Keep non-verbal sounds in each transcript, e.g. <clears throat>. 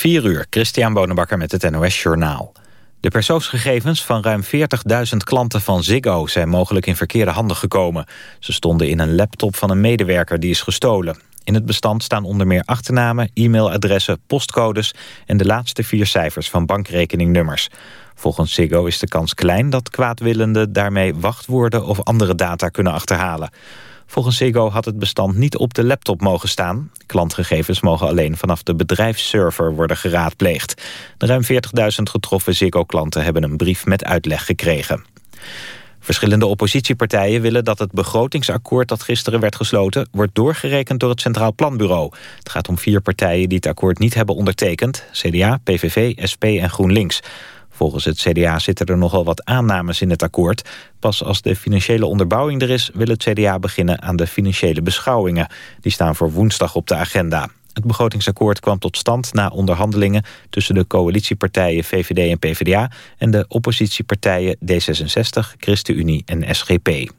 4 uur, Christian Bonenbakker met het NOS Journaal. De persoonsgegevens van ruim 40.000 klanten van Ziggo zijn mogelijk in verkeerde handen gekomen. Ze stonden in een laptop van een medewerker die is gestolen. In het bestand staan onder meer achternamen, e-mailadressen, postcodes... en de laatste vier cijfers van bankrekeningnummers. Volgens Ziggo is de kans klein dat kwaadwillenden daarmee wachtwoorden of andere data kunnen achterhalen. Volgens Ziggo had het bestand niet op de laptop mogen staan. Klantgegevens mogen alleen vanaf de bedrijfsserver worden geraadpleegd. De ruim 40.000 getroffen Ziggo-klanten hebben een brief met uitleg gekregen. Verschillende oppositiepartijen willen dat het begrotingsakkoord dat gisteren werd gesloten wordt doorgerekend door het Centraal Planbureau. Het gaat om vier partijen die het akkoord niet hebben ondertekend. CDA, PVV, SP en GroenLinks. Volgens het CDA zitten er nogal wat aannames in het akkoord. Pas als de financiële onderbouwing er is... wil het CDA beginnen aan de financiële beschouwingen. Die staan voor woensdag op de agenda. Het begrotingsakkoord kwam tot stand na onderhandelingen... tussen de coalitiepartijen VVD en PvdA... en de oppositiepartijen D66, ChristenUnie en SGP.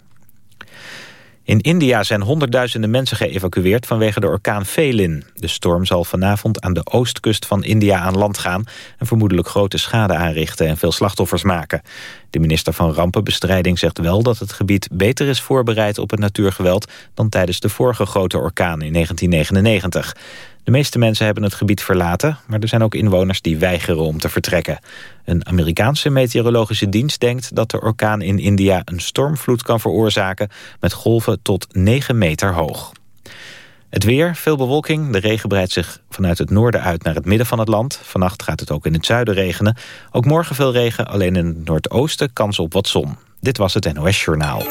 In India zijn honderdduizenden mensen geëvacueerd vanwege de orkaan Felin. De storm zal vanavond aan de oostkust van India aan land gaan... en vermoedelijk grote schade aanrichten en veel slachtoffers maken. De minister van Rampenbestrijding zegt wel dat het gebied beter is voorbereid op het natuurgeweld... dan tijdens de vorige grote orkaan in 1999. De meeste mensen hebben het gebied verlaten, maar er zijn ook inwoners die weigeren om te vertrekken. Een Amerikaanse meteorologische dienst denkt dat de orkaan in India een stormvloed kan veroorzaken met golven tot 9 meter hoog. Het weer, veel bewolking. De regen breidt zich vanuit het noorden uit naar het midden van het land. Vannacht gaat het ook in het zuiden regenen. Ook morgen veel regen, alleen in het noordoosten kans op wat zon. Dit was het NOS Journaal.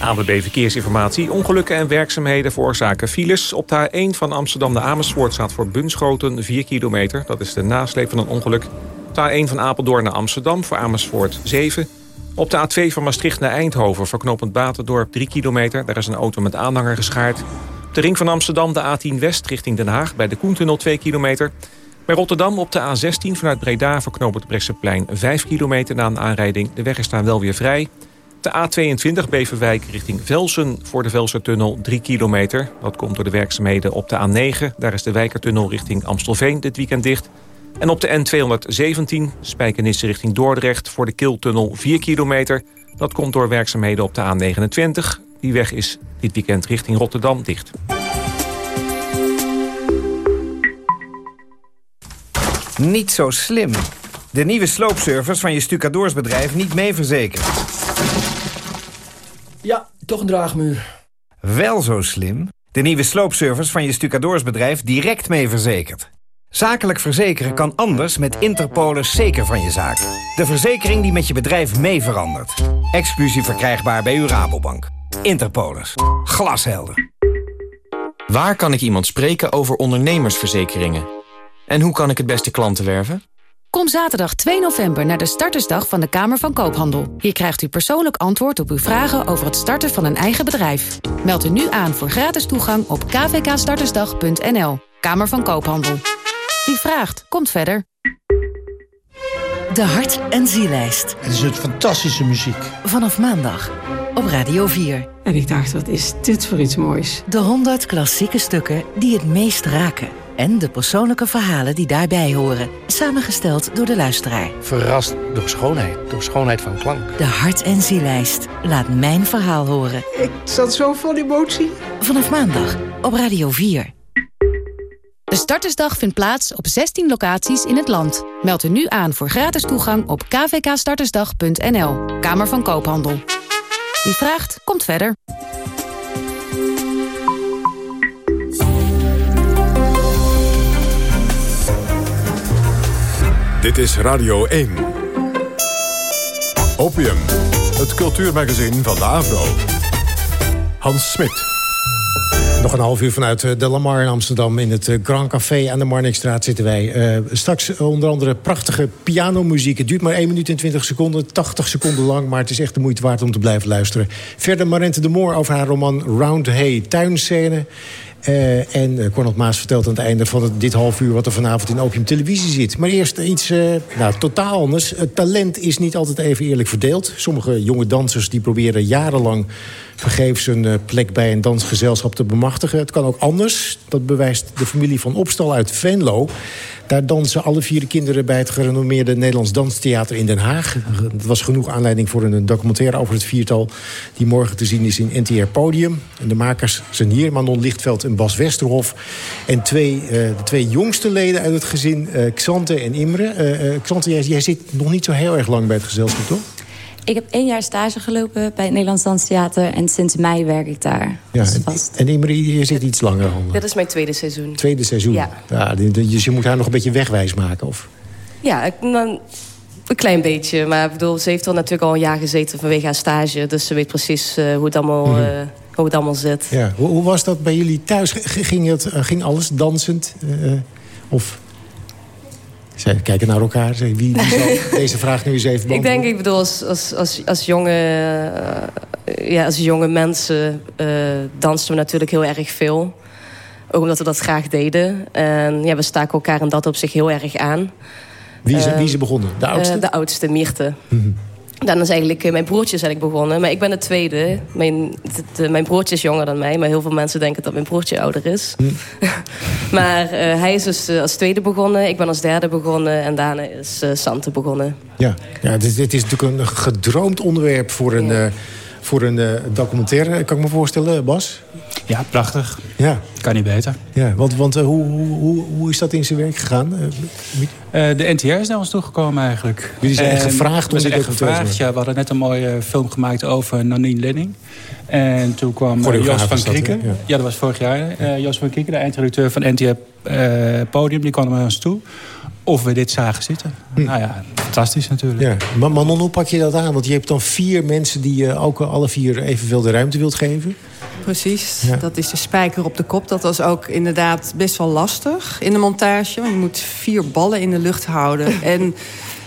ABB Verkeersinformatie. Ongelukken en werkzaamheden veroorzaken files. Op de A1 van Amsterdam naar Amersfoort staat voor Bunschoten 4 kilometer. Dat is de nasleep van een ongeluk. De A1 van Apeldoorn naar Amsterdam voor Amersfoort 7. Op de A2 van Maastricht naar Eindhoven voor knooppunt Batendorp 3 kilometer. Daar is een auto met aanhanger geschaard. Op de ring van Amsterdam de A10 West richting Den Haag bij de Koentunnel 2 kilometer. Bij Rotterdam op de A16 vanuit Breda voor knooppunt Bresseplein 5 kilometer na een aanrijding. De weg is daar wel weer vrij. De A22 Beverwijk richting Velsen voor de Velsertunnel 3 kilometer. Dat komt door de werkzaamheden op de A9. Daar is de Wijkertunnel richting Amstelveen dit weekend dicht. En op de N217 Spijkenisse richting Dordrecht voor de Kiltunnel 4 kilometer. Dat komt door werkzaamheden op de A29. Die weg is dit weekend richting Rotterdam dicht. Niet zo slim. De nieuwe sloopservice van je stucadoorsbedrijf niet mee verzekerd. Ja, toch een draagmuur. Wel zo slim. De nieuwe sloopservice van je stucadoorsbedrijf direct mee verzekerd. Zakelijk verzekeren kan anders met Interpolis zeker van je zaak. De verzekering die met je bedrijf mee verandert. Exclusief verkrijgbaar bij uw Rabobank. Interpolis. Glashelder. Waar kan ik iemand spreken over ondernemersverzekeringen? En hoe kan ik het beste klanten werven? Kom zaterdag 2 november naar de startersdag van de Kamer van Koophandel. Hier krijgt u persoonlijk antwoord op uw vragen over het starten van een eigen bedrijf. Meld u nu aan voor gratis toegang op kvkstartersdag.nl. Kamer van Koophandel. Wie vraagt, komt verder. De Hart- en Zielijst. Het is een fantastische muziek. Vanaf maandag op Radio 4. En ik dacht, wat is dit voor iets moois? De 100 klassieke stukken die het meest raken. En de persoonlijke verhalen die daarbij horen. Samengesteld door de luisteraar. Verrast door schoonheid, door schoonheid van klank. De Hart- en Zielijst. Laat mijn verhaal horen. Ik zat zo vol emotie. Vanaf maandag op Radio 4. De startersdag vindt plaats op 16 locaties in het land. Meld u nu aan voor gratis toegang op kvkstartersdag.nl. Kamer van Koophandel. Wie vraagt, komt verder. Dit is Radio 1. Opium, het cultuurmagazin van de Avro. Hans Smit. Nog een half uur vanuit eh, de Lamar in Amsterdam. In het eh, Grand Café aan de Marnixstraat zitten wij. Uh, straks onder andere prachtige pianomuziek. Het duurt maar 1 minuut en 20 seconden. 80 seconden lang, maar het is echt de moeite waard om te blijven luisteren. Verder Marente de Moor over haar roman Round Hay, tuinscène. Uh, en uh, Cornel Maas vertelt aan het einde van dit half uur... wat er vanavond in Opium Televisie zit. Maar eerst iets uh, nou, totaal anders. Het talent is niet altijd even eerlijk verdeeld. Sommige jonge dansers die proberen jarenlang vergeefs een uh, plek bij een dansgezelschap te bemachtigen. Het kan ook anders. Dat bewijst de familie van Opstal uit Venlo. Daar dansen alle vier de kinderen bij het gerenommeerde Nederlands Danstheater in Den Haag. Dat was genoeg aanleiding voor een documentaire over het viertal... die morgen te zien is in NTR Podium. En de makers zijn hier, Manon Lichtveld en Bas Westerhof. En twee, uh, de twee jongste leden uit het gezin, uh, Xante en Imre. Uh, Xante, jij, jij zit nog niet zo heel erg lang bij het gezelschap, toch? Ik heb één jaar stage gelopen bij het Nederlands Danstheater... en sinds mei werk ik daar. Ja, en, vast. en Imri, je zit iets langer. Onder. Dit is mijn tweede seizoen. Tweede seizoen? Ja. ja dus je moet haar nog een beetje wegwijs maken, of? Ja, ik, dan, een klein beetje. Maar ik bedoel, ze heeft al natuurlijk al een jaar gezeten vanwege haar stage. Dus ze weet precies uh, hoe, het allemaal, mm -hmm. uh, hoe het allemaal zit. Ja. Hoe, hoe, was dat bij jullie thuis? Ging, het, ging alles dansend? Uh, of... Zij kijken naar elkaar. Wie, wie zal <laughs> deze vraag nu eens even Ik denk, ik bedoel, als, als, als, als, jonge, uh, ja, als jonge mensen uh, dansten we natuurlijk heel erg veel. Ook omdat we dat graag deden. En ja, we staken elkaar in dat op zich heel erg aan. Wie is, uh, wie is er begonnen? De oudste? De oudste, Mirte. Mm -hmm. Dan is eigenlijk mijn broertje eigenlijk begonnen. Maar ik ben de tweede. Mijn, de, mijn broertje is jonger dan mij. Maar heel veel mensen denken dat mijn broertje ouder is. Hm. <laughs> maar uh, hij is dus als tweede begonnen. Ik ben als derde begonnen. En daarna is uh, Sante begonnen. Ja, ja dit, dit, is natuurlijk een gedroomd onderwerp voor een, ja. Voor een documentaire. Kan ik me voorstellen, Bas? Ja, prachtig. Ja. Kan niet beter. Ja, want, want hoe, hoe, hoe is dat in zijn werk gegaan? Uh, de NTR is naar ons toegekomen eigenlijk. Jullie zijn echt gevraagd om echt gevraagd, ja, We hadden net een mooie film gemaakt over Nanine Lenning. En toen kwam Joost van Krieken. Ja. ja. dat was vorig jaar. Joost van Krieken, de eindredacteur van NTR Podium, die kwam naar ons toe. Of we dit zagen zitten. Hm. Nou ja, fantastisch natuurlijk. Ja. Maar Manon, hoe pak je dat aan? Want je hebt dan vier mensen die je ook alle vier evenveel de ruimte wilt geven. Precies, ja. dat is de spijker op de kop. Dat was ook inderdaad best wel lastig in de montage. Want je moet vier ballen in de lucht houden. <laughs> en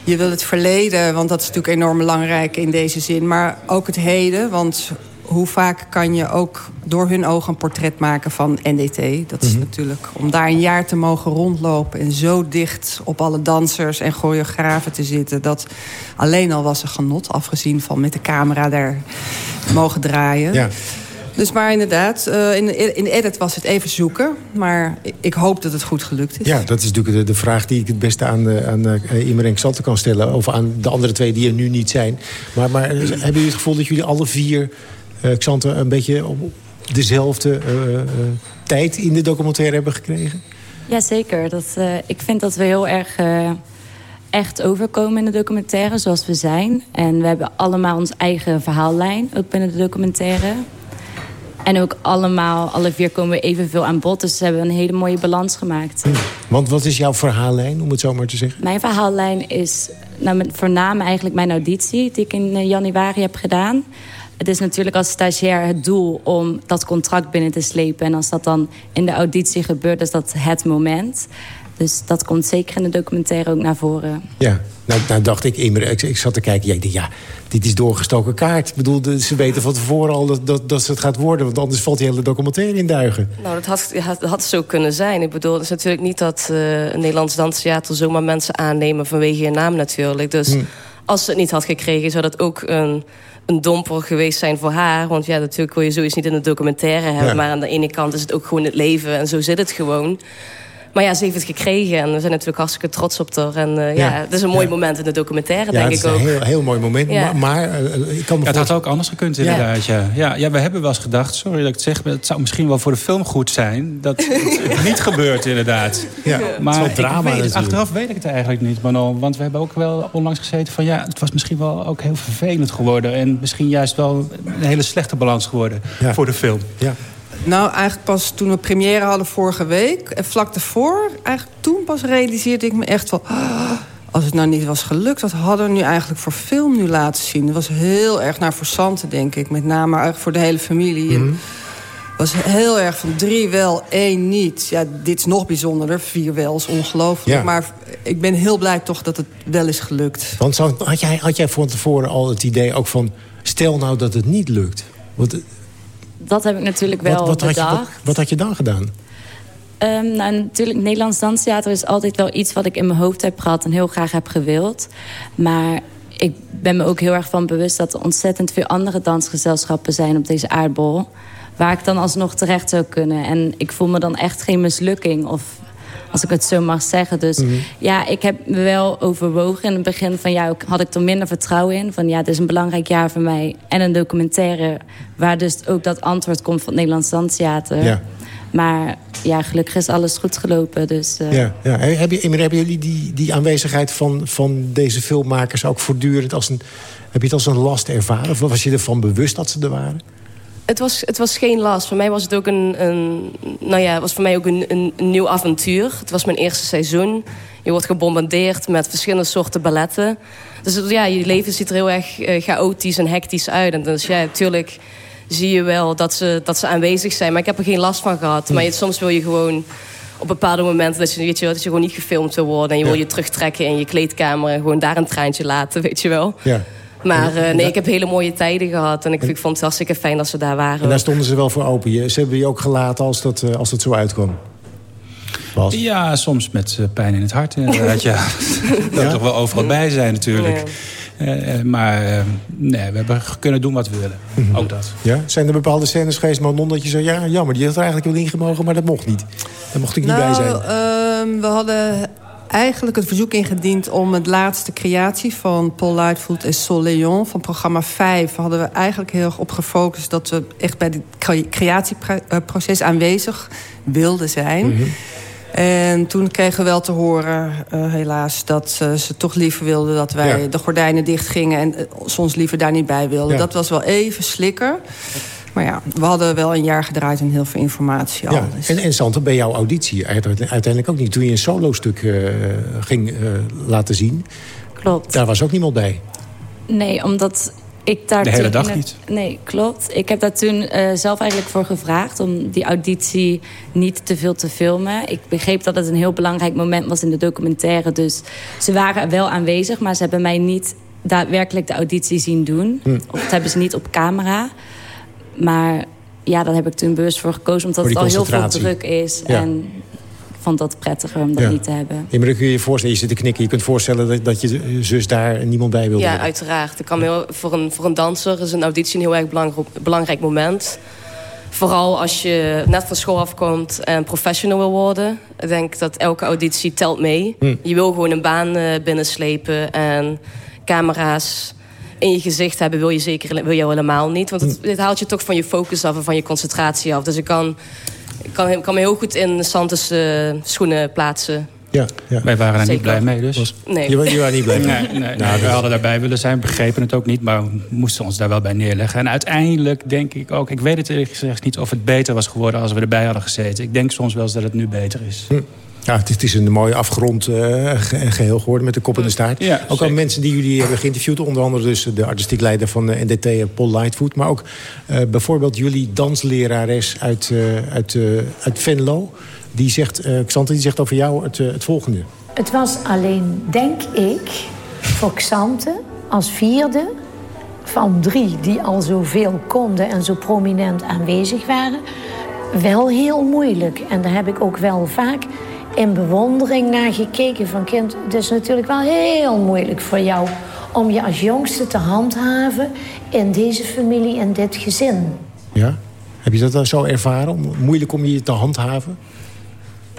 je wil het verleden, want dat is natuurlijk enorm belangrijk in deze zin. Maar ook het heden, want hoe vaak kan je ook door hun ogen een portret maken van NDT. Dat is mm -hmm. natuurlijk om daar een jaar te mogen rondlopen... en zo dicht op alle dansers en choreografen te zitten... dat alleen al was een genot, afgezien van met de camera daar mogen draaien. Ja. Dus maar inderdaad, uh, in, in de edit was het even zoeken. Maar ik hoop dat het goed gelukt is. Ja, dat is natuurlijk de, de vraag die ik het beste aan, aan uh, Immer en Xante kan stellen. Of aan de andere twee die er nu niet zijn. Maar, maar hebben jullie het gevoel dat jullie alle vier... Uh, Xante een beetje op dezelfde uh, uh, tijd in de documentaire hebben gekregen? Jazeker. Dat, ik vind dat we heel erg echt overkomen in de documentaire zoals we zijn. En we hebben allemaal ons eigen verhaallijn, ook binnen de documentaire. En ook allemaal, alle vier komen we evenveel aan bod. Dus we hebben een hele mooie balans gemaakt. Hm. Want wat is jouw verhaallijn, om het zo maar te zeggen? Mijn verhaallijn is nou, met voornamelijk eigenlijk mijn auditie... die ik in januari heb gedaan. Het is natuurlijk als stagiair het doel om dat contract binnen te slepen. En als dat dan in de auditie gebeurt, is dat het moment. Dus dat komt zeker in de documentaire ook naar voren. Ja, nou, nou dacht ik, ik, ik zat te kijken... Ja, ik dacht, ja, dit is doorgestoken kaart. Ik bedoel, ze weten van tevoren al dat, dat, dat het gaat worden... want anders valt die hele documentaire in duigen. Nou, dat had, had, had zo kunnen zijn. Ik bedoel, het is natuurlijk niet dat uh, een Nederlands danstheater... zomaar mensen aannemen vanwege je naam natuurlijk. Dus hm. als ze het niet had gekregen, zou dat ook een een domper geweest zijn voor haar. Want ja, natuurlijk wil je zoiets niet in een documentaire hebben. Ja. Maar aan de ene kant is het ook gewoon het leven. En zo zit het gewoon. Maar ja, ze heeft het gekregen en we zijn natuurlijk hartstikke trots op haar. En uh, ja, ja, het is een mooi ja. moment in de documentaire, denk ik ook. Ja, het is een heel, heel mooi moment. Maar, maar uh, ik kan me Het had ook anders gekund, inderdaad. Ja. Ja. Ja, we hebben wel eens gedacht, sorry dat ik het zeg... maar het zou misschien wel voor de film goed zijn... dat het <laughs> niet gebeurt, inderdaad. Ja, maar het drama weet, achteraf weet ik het eigenlijk niet, Manon. Want we hebben ook wel onlangs gezeten van... ja, het was misschien wel ook heel vervelend geworden... en misschien juist wel een hele slechte balans geworden voor de film. Ja. Nou, eigenlijk pas toen we première hadden vorige week... en vlak daarvoor, eigenlijk toen pas realiseerde ik me echt van... Oh, als het nou niet was gelukt, wat hadden we nu eigenlijk voor film nu laten zien? Het was heel erg naar Versante, denk ik. Met name eigenlijk voor de hele familie. Mm -hmm. was heel erg van drie wel, één niet. Ja, dit is nog bijzonderder. Vier wel is ongelooflijk. Ja. Maar ik ben heel blij toch dat het wel is gelukt. Want had, jij, had jij van tevoren al het idee ook van... stel nou dat het niet lukt? Want dat heb ik natuurlijk wel wat, wat bedacht. Had je, wat, wat, had je dan gedaan? Um, nou, natuurlijk, Nederlands danstheater is altijd wel iets wat ik in mijn hoofd heb gehad... en heel graag heb gewild. Maar ik ben me ook heel erg van bewust... dat er ontzettend veel andere dansgezelschappen zijn op deze aardbol... waar ik dan alsnog terecht zou kunnen. En ik voel me dan echt geen mislukking of als ik het zo mag zeggen. Dus mhm. ja, ik heb me wel overwogen in het begin van... ja, had ik er minder vertrouwen in. Van ja, het is een belangrijk jaar voor mij. En een documentaire waar dus ook dat antwoord komt van het Nederlands Danstheater. Ja. Maar ja, gelukkig is alles goed gelopen. Dus, uh... ja, ja. Heb je, hebben jullie die, die aanwezigheid van, van deze filmmakers ook voortdurend als een... Heb je het als een last ervaren? Of was je ervan bewust dat ze er waren? Het was, het was geen last. Voor mij was het ook een, een nou ja, was voor mij ook een, een, nieuw avontuur. Het was mijn eerste seizoen. Je wordt gebombardeerd met verschillende soorten balletten. Dus ja, je leven ziet er heel erg uh, chaotisch en hectisch uit. En dus ja, natuurlijk zie je wel dat ze, dat ze aanwezig zijn. Maar ik heb er geen last van gehad. Maar je, soms wil je gewoon op bepaalde momenten dat je, weet je, dat je gewoon niet gefilmd wil worden. En je wil je terugtrekken in je kleedkamer en gewoon daar een traantje laten, <laughs> weet je wel. Ja. Maar uh, nee, ik heb hele mooie tijden gehad. En ik, ik vond het hartstikke fijn dat ze daar waren. En daar stonden ze wel voor open. Ze hebben je ook gelaten als dat, uh, als dat zo uitkwam. Bas? Ja, soms met uh, pijn in het hart inderdaad. ja. <laughs> dat ja? toch wel overal bij zijn natuurlijk. Uh, maar nee, we hebben kunnen doen wat we willen. Mhm. Ook dat. Ja? Zijn er bepaalde scènes geweest, Manon, dat je zo... ja, jammer, die had er eigenlijk wel ingemogen, maar dat mocht niet. Daar mocht ik niet nou, bij zijn. Uh, we hadden eigenlijk het verzoek ingediend om het laatste creatie van Paul Lightfoot en Sol Leon van programma 5 hadden we eigenlijk heel erg op gefocust dat we echt bij het creatieproces aanwezig wilden zijn. Mhm. En toen kregen we wel te horen, uh, helaas, dat uh, ze toch liever wilden dat wij de gordijnen dicht gingen en uh, soms liever daar niet bij wilden. Dat was wel even slikker. Maar ja, we hadden wel een jaar gedraaid en heel veel informatie al. Ja. Dus. En, en Sante, bij jouw auditie uiteindelijk ook niet. Toen je een solo-stuk uh, ging uh, laten zien... Klopt. Daar was ook niemand bij. Nee, omdat ik daar de hele dag niet? Nee, klopt. Ik heb daar toen uh, zelf eigenlijk voor gevraagd... om die auditie niet te veel te filmen. Ik begreep dat het een heel belangrijk moment was in de documentaire. Dus ze waren wel aanwezig, maar ze hebben mij niet daadwerkelijk de auditie zien doen. Hm. Of dat hebben ze niet op camera. Maar ja, daar heb ik toen bewust voor gekozen... omdat het al heel veel druk is. En ik vond dat prettiger om dat niet te hebben. Ja, maar dan kun je je voorstellen, je zit te knikken... je kunt voorstellen dat, dat je zus daar niemand bij wil Ja, uiteraard. Ik kan heel, voor, een, voor een danser is een auditie een heel erg belangrijk, belangrijk moment... Vooral als je net van school afkomt en professional wil worden. Ik denk dat elke auditie telt mee. Hm. Je wil gewoon een baan uh, binnenslepen en camera's in je gezicht hebben... wil je zeker wil je helemaal niet. Want het, het haalt je toch van je focus af en van je concentratie af. Dus ik kan, ik kan, ik kan me heel goed in Santos uh, schoenen plaatsen. Ja, ja. Wij waren er niet blij mee dus. Nee. Je, je waren niet blij <laughs> mee? Nee, nee, nou, we hadden daarbij willen zijn, begrepen het ook niet... maar we moesten ons daar wel bij neerleggen. En uiteindelijk denk ik ook... ik weet het eerlijk gezegd niet of het beter was geworden... als we erbij hadden gezeten. Ik denk soms wel eens dat het nu beter is. Hm. Ja, het is, een mooie afgerond uh, geheel geworden met de kop en de staart. Ja, ook al mensen die jullie hebben geïnterviewd. Onder andere dus de artistiek leider van de NDT, Paul Lightfoot. Maar ook uh, bijvoorbeeld jullie danslerares uit, uh, uit, uit Venlo. Die zegt, Xante, die zegt over jou het, het volgende. Het was alleen, denk ik, voor Xante als vierde van drie... die al zoveel konden en zo prominent aanwezig waren... wel heel moeilijk. En daar heb ik ook wel vaak in bewondering naar gekeken van kind. Het is natuurlijk wel heel moeilijk voor jou om je als jongste te handhaven in deze familie en dit gezin. Ja? Heb je dat dan zo ervaren? Moeilijk om je te handhaven?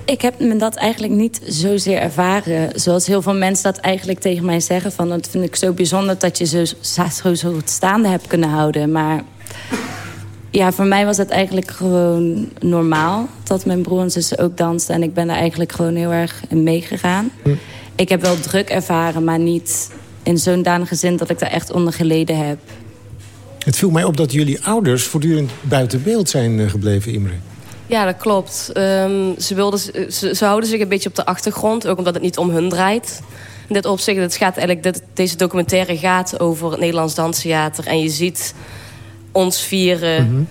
Ik heb me dat eigenlijk niet zozeer ervaren. Zoals heel veel mensen dat eigenlijk tegen mij zeggen. Van, dat vind ik zo bijzonder dat je zo, zo, zo staande hebt kunnen houden. Maar ja, voor mij was het eigenlijk gewoon normaal dat mijn broer en zussen ook dansten. En ik ben daar eigenlijk gewoon heel erg in meegegaan. Hm. Ik heb wel druk ervaren, maar niet in zo'n danige zin dat ik daar echt onder geleden heb. Het viel mij op dat jullie ouders voortdurend buiten beeld zijn eh, gebleven, Imre. Ja, dat klopt. Um, ze, wilden, ze, ze, houden zich een beetje op de achtergrond, ook omdat het niet om hun draait. In dit opzicht, het gaat eigenlijk, dit, deze documentaire gaat over het Nederlands Danstheater. En je ziet ons vieren mhm.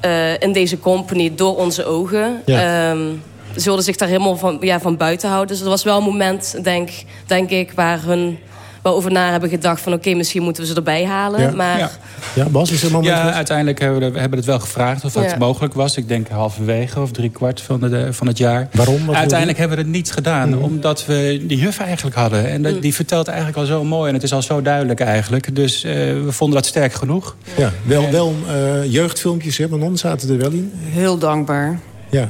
eh, in deze company door onze ogen. Ja. Um, ze wilden zich daar helemaal van, ja, van buiten houden. Dus er was wel een moment, denk, denk ik, waar hun wel over na hebben gedacht van... oké, misschien moeten we ze erbij halen. Ja. Maar Ja. Ja, Bas, is er moment... Ja, uiteindelijk hebben we, we hebben het wel gevraagd of het Ja. mogelijk was. Ik denk halverwege of drie kwart van, de, van het jaar. Waarom? Wat Uiteindelijk hebben we het niet gedaan. Omdat we die juf eigenlijk hadden. En dat, die vertelt eigenlijk al zo mooi. En het is al zo duidelijk eigenlijk. Dus eh, we vonden dat sterk genoeg. Ja, wel, wel eh, jeugdfilmpjes, hè, Manon, zaten er wel in. Heel dankbaar. Ja.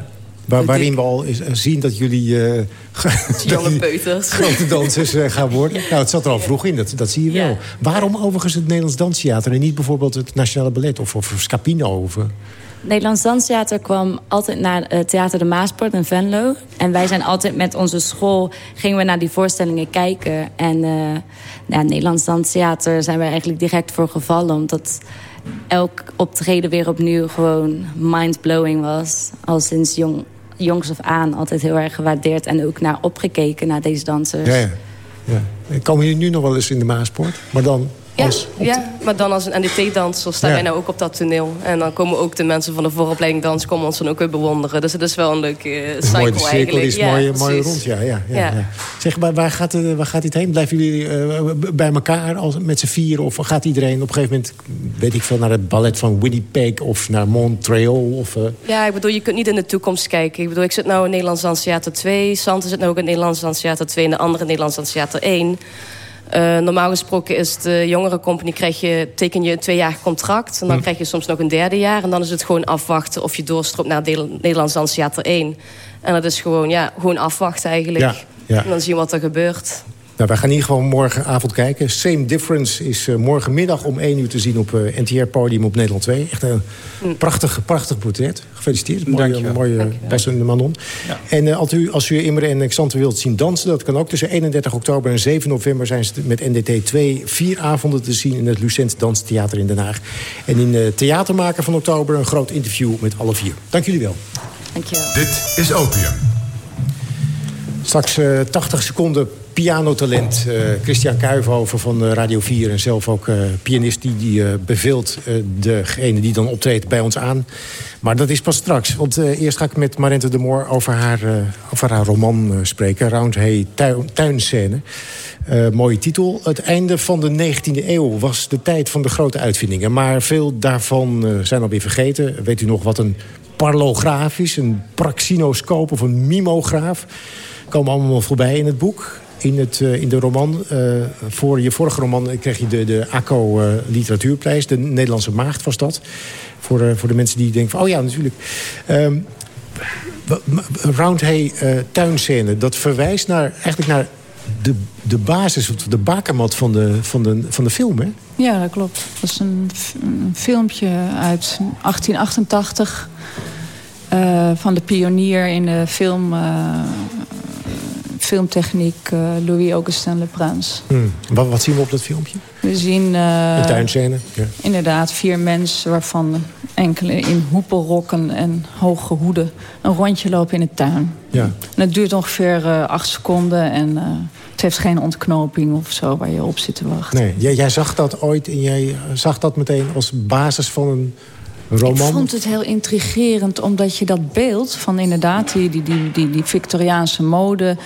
Waar, waarin we al is- zien dat jullie... eh, <laughs> jonge jullie peuters. <laughs> grote dansers eh, gaan worden. Nou, het zat er al vroeg in, dat, dat zie je wel. Ja. Waarom overigens het Nederlands Danstheater... en niet bijvoorbeeld het Nationale Ballet of, of Scapino? Of, eh, Nederlands Danstheater kwam altijd naar eh, Theater de Maasport in Venlo. En wij zijn altijd met onze school... gingen we naar die voorstellingen kijken. En eh ja, Nederlands Danstheater zijn we eigenlijk direct voor gevallen. Omdat elk optreden weer opnieuw gewoon mind-blowing was. Al sinds jong, jongs af aan altijd heel erg gewaardeerd... en ook naar opgekeken, naar deze dansers. ja, ja. ja. Komen jullie nu nog wel eens in de Maaspoort? Maar dan Ja, ja, maar dan als een NDT-danser staan Ja. wij nou ook op dat toneel. En dan komen ook de mensen van de vooropleiding dans... komen ons dan ook weer bewonderen. Dus het is wel een leuke uh, cycle mooi, de cirkel eigenlijk. is Ja, mooi, mooi rond. Ja, ja, ja. Zeg, maar waar gaat, waar gaat dit heen? Blijven jullie eh, bij elkaar als, met z'n vieren? Of gaat iedereen op een gegeven moment, weet ik veel... naar het ballet van Winnipeg of naar Montreal? Of, eh, Ja, ik bedoel, je kunt niet in de toekomst kijken. Ik bedoel, ik zit nou in Nederlands Dans Theater 2. Sante zit nou ook in Nederlands Dans Theater 2... en de andere in Nederlands Dans Theater 1. Eh, normaal gesproken is de jongere company... Krijg je, teken je een tweejarig contract. En dan Hm. krijg je soms nog een derde jaar. En dan is het gewoon afwachten of je doorstroomt naar Nederlands Dans Theater 1. En dat is gewoon, ja, gewoon afwachten eigenlijk. Ja, ja. En dan zien wat er gebeurt. Nou, wij gaan hier gewoon morgenavond kijken. Same Difference is eh, morgenmiddag om 1 uur te zien op eh, NTR Podium op Nederland 2. Echt een prachtig, prachtig portret. Gefeliciteerd. Mooie, Dankjewel. mooie Bas en Manon. En eh, als, u, als u Imre en Xanten wilt zien dansen... dat kan ook tussen 31 oktober en 7 november... zijn ze met NDT 2 vier avonden te zien... in het Lucent Danstheater in Den Haag. En in de Theatermaker van oktober een groot interview met alle vier. Dank jullie wel. Dankjewel. Dit is Opium. Straks eh 80 seconden pianotalent. eh, Christian Kuijfhoven van eh, Radio 4 en zelf ook eh, pianist... die, die beveelt degene die dan optreedt bij ons aan. Maar dat is pas straks. Want eerst ga ik met Marente de Moor over haar, over haar roman spreken. Roundhay tuin, Tuinscène. Mooie titel. Het einde van de 19e eeuw was de tijd van de grote uitvindingen. Maar veel daarvan zijn alweer vergeten. Weet u nog wat een parlograaf is? Een praxinoscoop of een mimograaf? Komen allemaal voorbij in het boek. In, het, eh, in de roman. Eh, voor je vorige roman kreeg je de, de ACO eh, Literatuurprijs. De Nederlandse Maagd was dat. Voor, voor de mensen die denken van, oh ja, natuurlijk. Ehm wa- ma- Roundhay tuinscène, dat verwijst naar, eigenlijk naar de, de basis, de bakermat van de, van, de, van de film, hè? Ja, dat klopt. Dat is een, filmpje uit 1888... eh, van de pionier in de film, filmtechniek eh, Louis-Augustin Leprins. Hmm. Wat, wat zien we op dat filmpje? We zien eh, een tuinscène. Ja. inderdaad vier mensen... waarvan enkele in hoepelrokken en hoge hoeden... een rondje lopen in de tuin. Ja. En het duurt ongeveer eh, acht seconden... en het heeft geen ontknoping of zo waar je op zit te wachten. Nee, jij, jij zag dat ooit en jij zag dat meteen als basis van een roman. Ik vond het heel intrigerend, omdat je dat beeld van inderdaad die, die, die, die, die Victoriaanse mode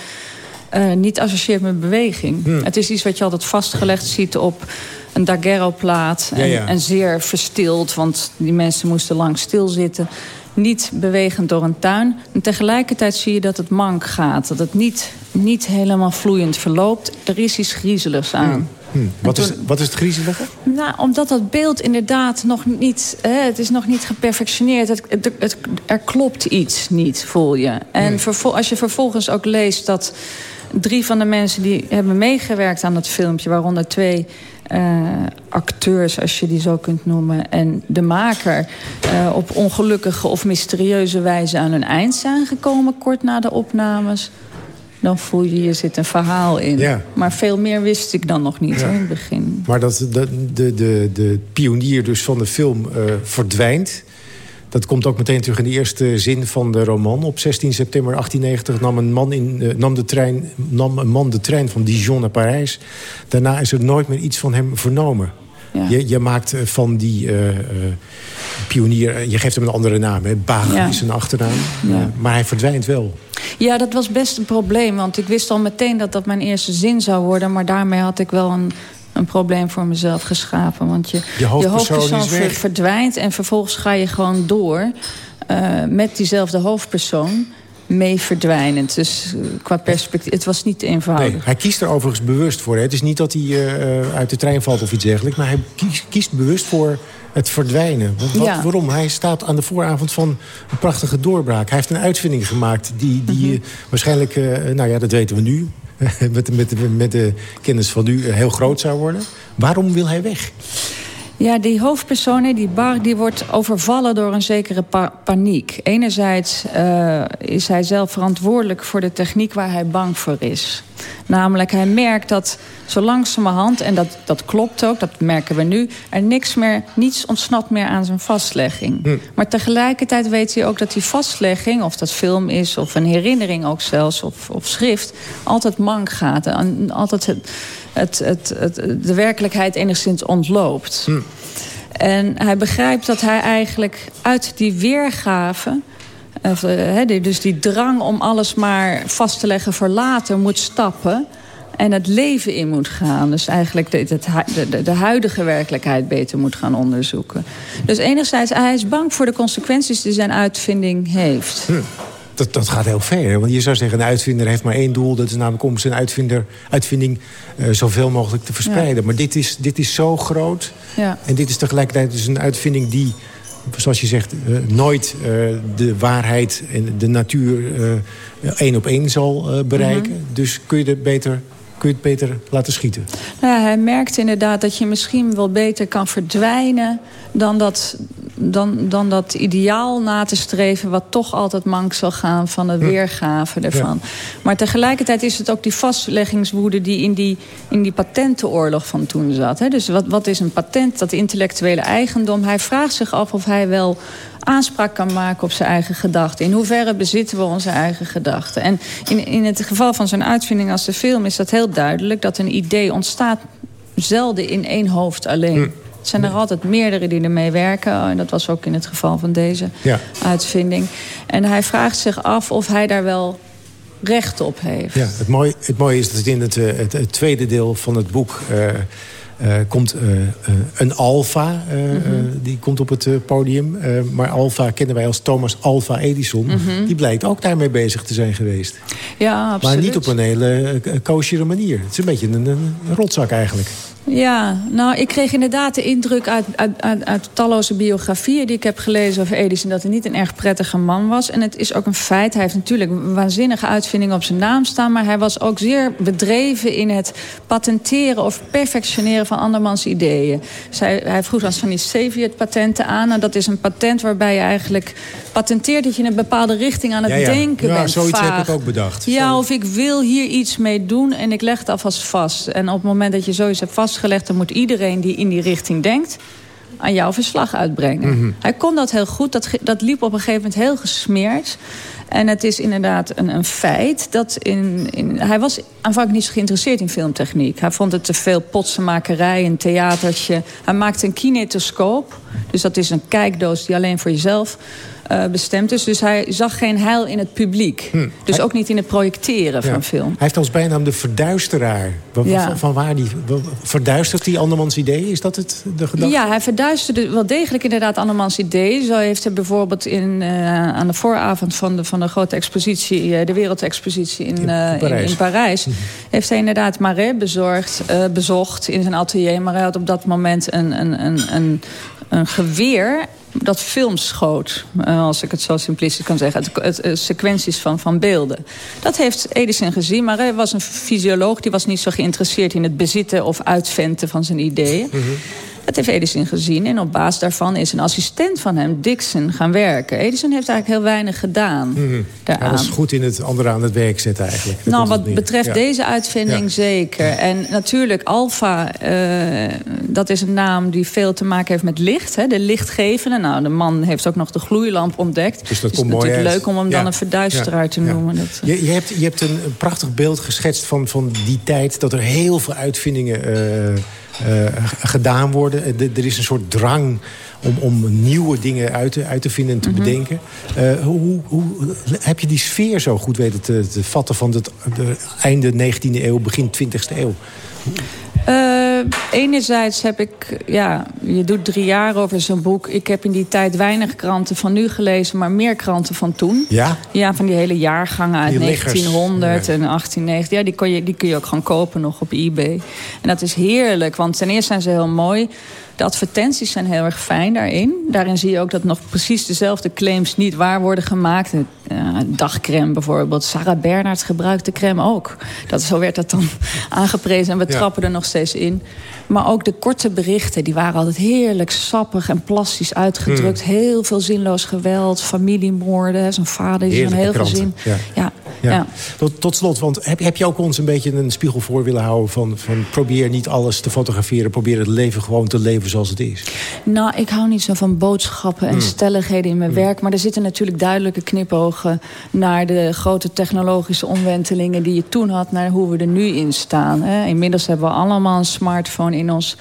eh, niet associeert met beweging. Hmm. Het is iets wat je altijd vastgelegd ziet op een daguerreoplaat en, Ja, ja. en zeer verstild, want die mensen moesten lang stilzitten. Niet bewegend door een tuin. En tegelijkertijd zie je dat het mank gaat. Dat het niet, niet helemaal vloeiend verloopt. Er is iets griezeligs aan. Hmm. Wat, is, wat is het griezelige? Nou, omdat dat beeld inderdaad nog niet... Hè, het is nog niet geperfectioneerd. Het, het, het- er klopt iets niet, voel je. En vervol- als je vervolgens ook leest dat drie van de mensen... die hebben meegewerkt aan dat filmpje... waaronder twee eh, acteurs, als je die zo kunt noemen... en de maker eh, op ongelukkige of mysterieuze wijze... aan hun eind zijn gekomen kort na de opnames... dan voel je, je zit een verhaal in. Ja. Maar veel meer wist ik dan nog niet Ja. in het begin. Maar dat de, de, de, de pionier dus van de film eh, verdwijnt... dat komt ook meteen terug in de eerste zin van de roman. Op 16 september 1890 nam een man, in, eh, nam de trein, nam een man de trein van Dijon naar Parijs. Daarna is er nooit meer iets van hem vernomen. Ja. Je, je maakt eh, van die eh, eh, pionier... je geeft hem een andere naam, hè? Ja. is een achternaam. Ja. Maar hij verdwijnt wel. Ja, dat was best een probleem. Want ik wist al meteen dat dat mijn eerste zin zou worden. Maar daarmee had ik wel een, een probleem voor mezelf geschapen. Want je, je hoofdpersoon, verdwijnt en vervolgens ga je gewoon door... Uh, met diezelfde hoofdpersoon mee verdwijnend. Dus uh, qua perspectief, het was niet eenvoudig. Nee, hij kiest er overigens bewust voor. Hè. Het is niet dat hij uh, uit de trein valt of iets dergelijks... maar hij kiest, kiest bewust voor het verdwijnen. Wat, ja. Waarom? Hij staat aan de vooravond van een prachtige doorbraak. Hij heeft een uitvinding gemaakt die, die mm -hmm. waarschijnlijk... nou ja, dat weten we nu, <laughs> met, met, met de kennis van nu heel groot zou worden. Waarom wil hij weg? Ja, die hoofdpersoon, die Bar, die wordt overvallen door een zekere pa paniek. Enerzijds uh, is hij zelf verantwoordelijk voor de techniek waar hij bang voor is. Namelijk, hij merkt dat zo langzamerhand, en dat, dat klopt ook, dat merken we nu... er niks meer, niets ontsnapt meer aan zijn vastlegging. Hm. Maar tegelijkertijd weet hij ook dat die vastlegging... of dat film is, of een herinnering ook zelfs, of, of schrift... altijd mank gaat. En altijd het, het, het, het, de werkelijkheid enigszins ontloopt. Hm. En hij begrijpt dat hij eigenlijk uit die weergave... Uh, dus die drang om alles maar vast te leggen voor later moet stappen... en het leven in moet gaan. Dus eigenlijk de, de, de, huidige werkelijkheid beter moet gaan onderzoeken. Dus enerzijds, hij is bang voor de consequenties die zijn uitvinding heeft. Hm. Dat, dat gaat heel ver. Want je zou zeggen, een uitvinder heeft maar één doel. Dat is namelijk om zijn uitvinder, uitvinding uh, zoveel mogelijk te verspreiden. Maar dit is, dit is zo groot. Ja. En dit is tegelijkertijd dus een uitvinding die zoals je zegt, uh, nooit uh, de waarheid en de natuur één op één zal bereiken. Mm -hmm. Dus kun je het beter kun je het beter laten schieten. Nou ja, hij merkt inderdaad dat je misschien wel beter kan verdwijnen... dan dat, dan, dan dat ideaal na te streven... wat toch altijd mank zal gaan van de hm. weergave ervan. Ja. Maar tegelijkertijd is het ook die vastleggingswoede... die in die, in die patentenoorlog van toen zat. Hè? Dus wat, wat is een patent, dat intellectuele eigendom? Hij vraagt zich af of hij wel aanspraak kan maken op zijn eigen gedachten. In hoeverre bezitten we onze eigen gedachten? En in, in het geval van zo'n uitvinding als de film... is dat heel duidelijk dat een idee ontstaat zelden in één hoofd alleen. Het zijn er altijd meerdere die ermee werken. En dat was ook in het geval van deze ja. uitvinding. En hij vraagt zich af of hij daar wel recht op heeft. Ja, het, mooie, het mooie is dat in het, eh, het, het tweede deel van het boek... Uh, uh, komt uh, uh, een Alfa, mm -hmm. die komt op het podium. maar Alfa kennen wij als Thomas Alfa Edison. Mm -hmm. Die blijkt ook daarmee bezig te zijn geweest. Ja, absoluut. Maar niet op een hele koosjere manier. Het is een beetje een, een rotzak eigenlijk. Ja, nou, ik kreeg inderdaad de indruk uit, uit, uit, talloze biografieën... die ik heb gelezen over Edison... dat hij niet een erg prettige man was. En het is ook een feit. Hij heeft natuurlijk waanzinnige uitvindingen op zijn naam staan... maar hij was ook zeer bedreven in het patenteren... of perfectioneren van andermans ideeën. Hij, hij vroeg als van die Soviet-patenten aan. En dat is een patent waarbij je eigenlijk patenteert... dat je in een bepaalde richting aan het ja, ja. denken ja, bent. zoiets vaag. heb ik ook bedacht. Ja, Zo. of ik wil hier iets mee doen en ik leg het alvast vast. En op het moment dat je zoiets hebt vast vastgelegd... dan moet iedereen die in die richting denkt aan jouw verslag uitbrengen. Mm -hmm. Hij kon dat heel goed. Dat, dat liep op een gegeven moment heel gesmeerd. En het is inderdaad een, een feit dat in, in... Hij was aanvankelijk niet zo geïnteresseerd in filmtechniek. Hij vond het te veel potsenmakerij, een theatertje. Hij maakte een kinetoscoop. Dus dat is een kijkdoos die alleen voor jezelf uh, bestemd is. Dus hij zag geen heil in het publiek. Hm. Dus hij... ook niet in het projecteren ja. van film. Hij heeft als bijnaam de verduisteraar. Van, ja. van, van waar die, verduistert hij andermans ideeën? Is dat het, de gedachte? Ja, hij verduisterde wel degelijk inderdaad andermans ideeën. Zo heeft hij bijvoorbeeld in, uh, aan de vooravond van de, van de grote expositie... Uh, de wereldexpositie in, in Parijs, in, in Parijs hm. heeft hij inderdaad Marais bezorgd, bezocht in zijn atelier. Maar hij had op dat moment een, een, een, een, een geweer dat film schoot, als ik het zo simplistisch kan zeggen. Het, sequenties van, van beelden. Dat heeft Edison gezien, maar hij was een fysioloog... die was niet zo geïnteresseerd in het bezitten of uitventen van zijn ideeën. -hmm. Dat heeft Edison gezien en op basis daarvan is een assistent van hem, Dixon, gaan werken. Edison heeft eigenlijk heel weinig gedaan mm -hmm. Hij was goed in het andere aan het werk zetten eigenlijk. Dat nou, wat betreft ja. deze uitvinding ja. zeker. En natuurlijk Alpha, uh, dat is een naam die veel te maken heeft met licht. Hè, de lichtgevende. Nou, de man heeft ook nog de gloeilamp ontdekt. Dus dat dus komt het is mooi natuurlijk leuk om hem ja. dan een verduisteraar te noemen. Dat, je, je, hebt, je hebt een prachtig beeld geschetst van, van die tijd... dat er heel veel uitvindingen... Uh, gedaan worden. er is een soort drang om, om nieuwe dingen uit te, uit te vinden en te mhm. bedenken. hoe, hoe, heb je die sfeer zo goed weten te, te vatten van het de einde 19e eeuw, begin 20e eeuw? Uh, enerzijds heb ik, ja, je doet drie jaar over zo'n boek. Ik heb in die tijd weinig kranten van nu gelezen, maar meer kranten van toen. Ja? Ja, van die hele jaargangen uit 1900 en 1890. Ja, die kun, je, die kun je ook gewoon kopen nog op eBay. En dat is heerlijk, want ten eerste zijn ze heel mooi. De advertenties zijn heel erg fijn daarin. Daarin zie je ook dat nog precies dezelfde claims niet waar worden gemaakt. Uh, dagcreme bijvoorbeeld. Sarah Bernhardt gebruikt de crème ook. Dat, zo werd dat dan <laughs> aangeprezen en we trappen er nog steeds in. Maar ook de korte berichten, die waren altijd heerlijk sappig en plastisch uitgedrukt. Hmm. Heel veel zinloos geweld, familiemoorden. Zo'n vader die zo'n heel gezin. Ja. ja. Ja. Tot, tot, slot, want heb, heb je ook ons een beetje een spiegel voor willen houden... Van, van probeer niet alles te fotograferen, probeer het leven gewoon te leven zoals het is? Nou, ik hou niet zo van boodschappen en hmm. stelligheden in mijn hmm. werk... maar er zitten natuurlijk duidelijke knipogen... naar de grote technologische omwentelingen die je toen had... naar hoe we er nu in staan. Hè. Inmiddels hebben we allemaal een smartphone in ons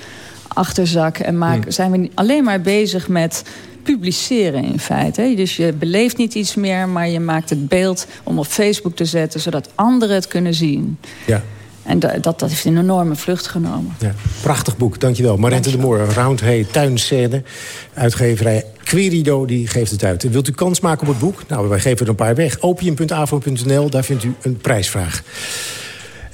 achterzak... en maken, hmm. zijn we alleen maar bezig met publiceren in feite. Dus je beleeft niet iets meer, maar je maakt het beeld om op Facebook te zetten... zodat anderen het kunnen zien. Ja. En dat, dat heeft een enorme vlucht genomen. Ja, prachtig boek, dankjewel. Marente de Moor, Roundhay Tuinscène. Uitgeverij Querido, die geeft het uit. Wilt u kans maken op het boek? Nou, wij geven er een paar weg. Opium.avo.nl, daar vindt u een prijsvraag.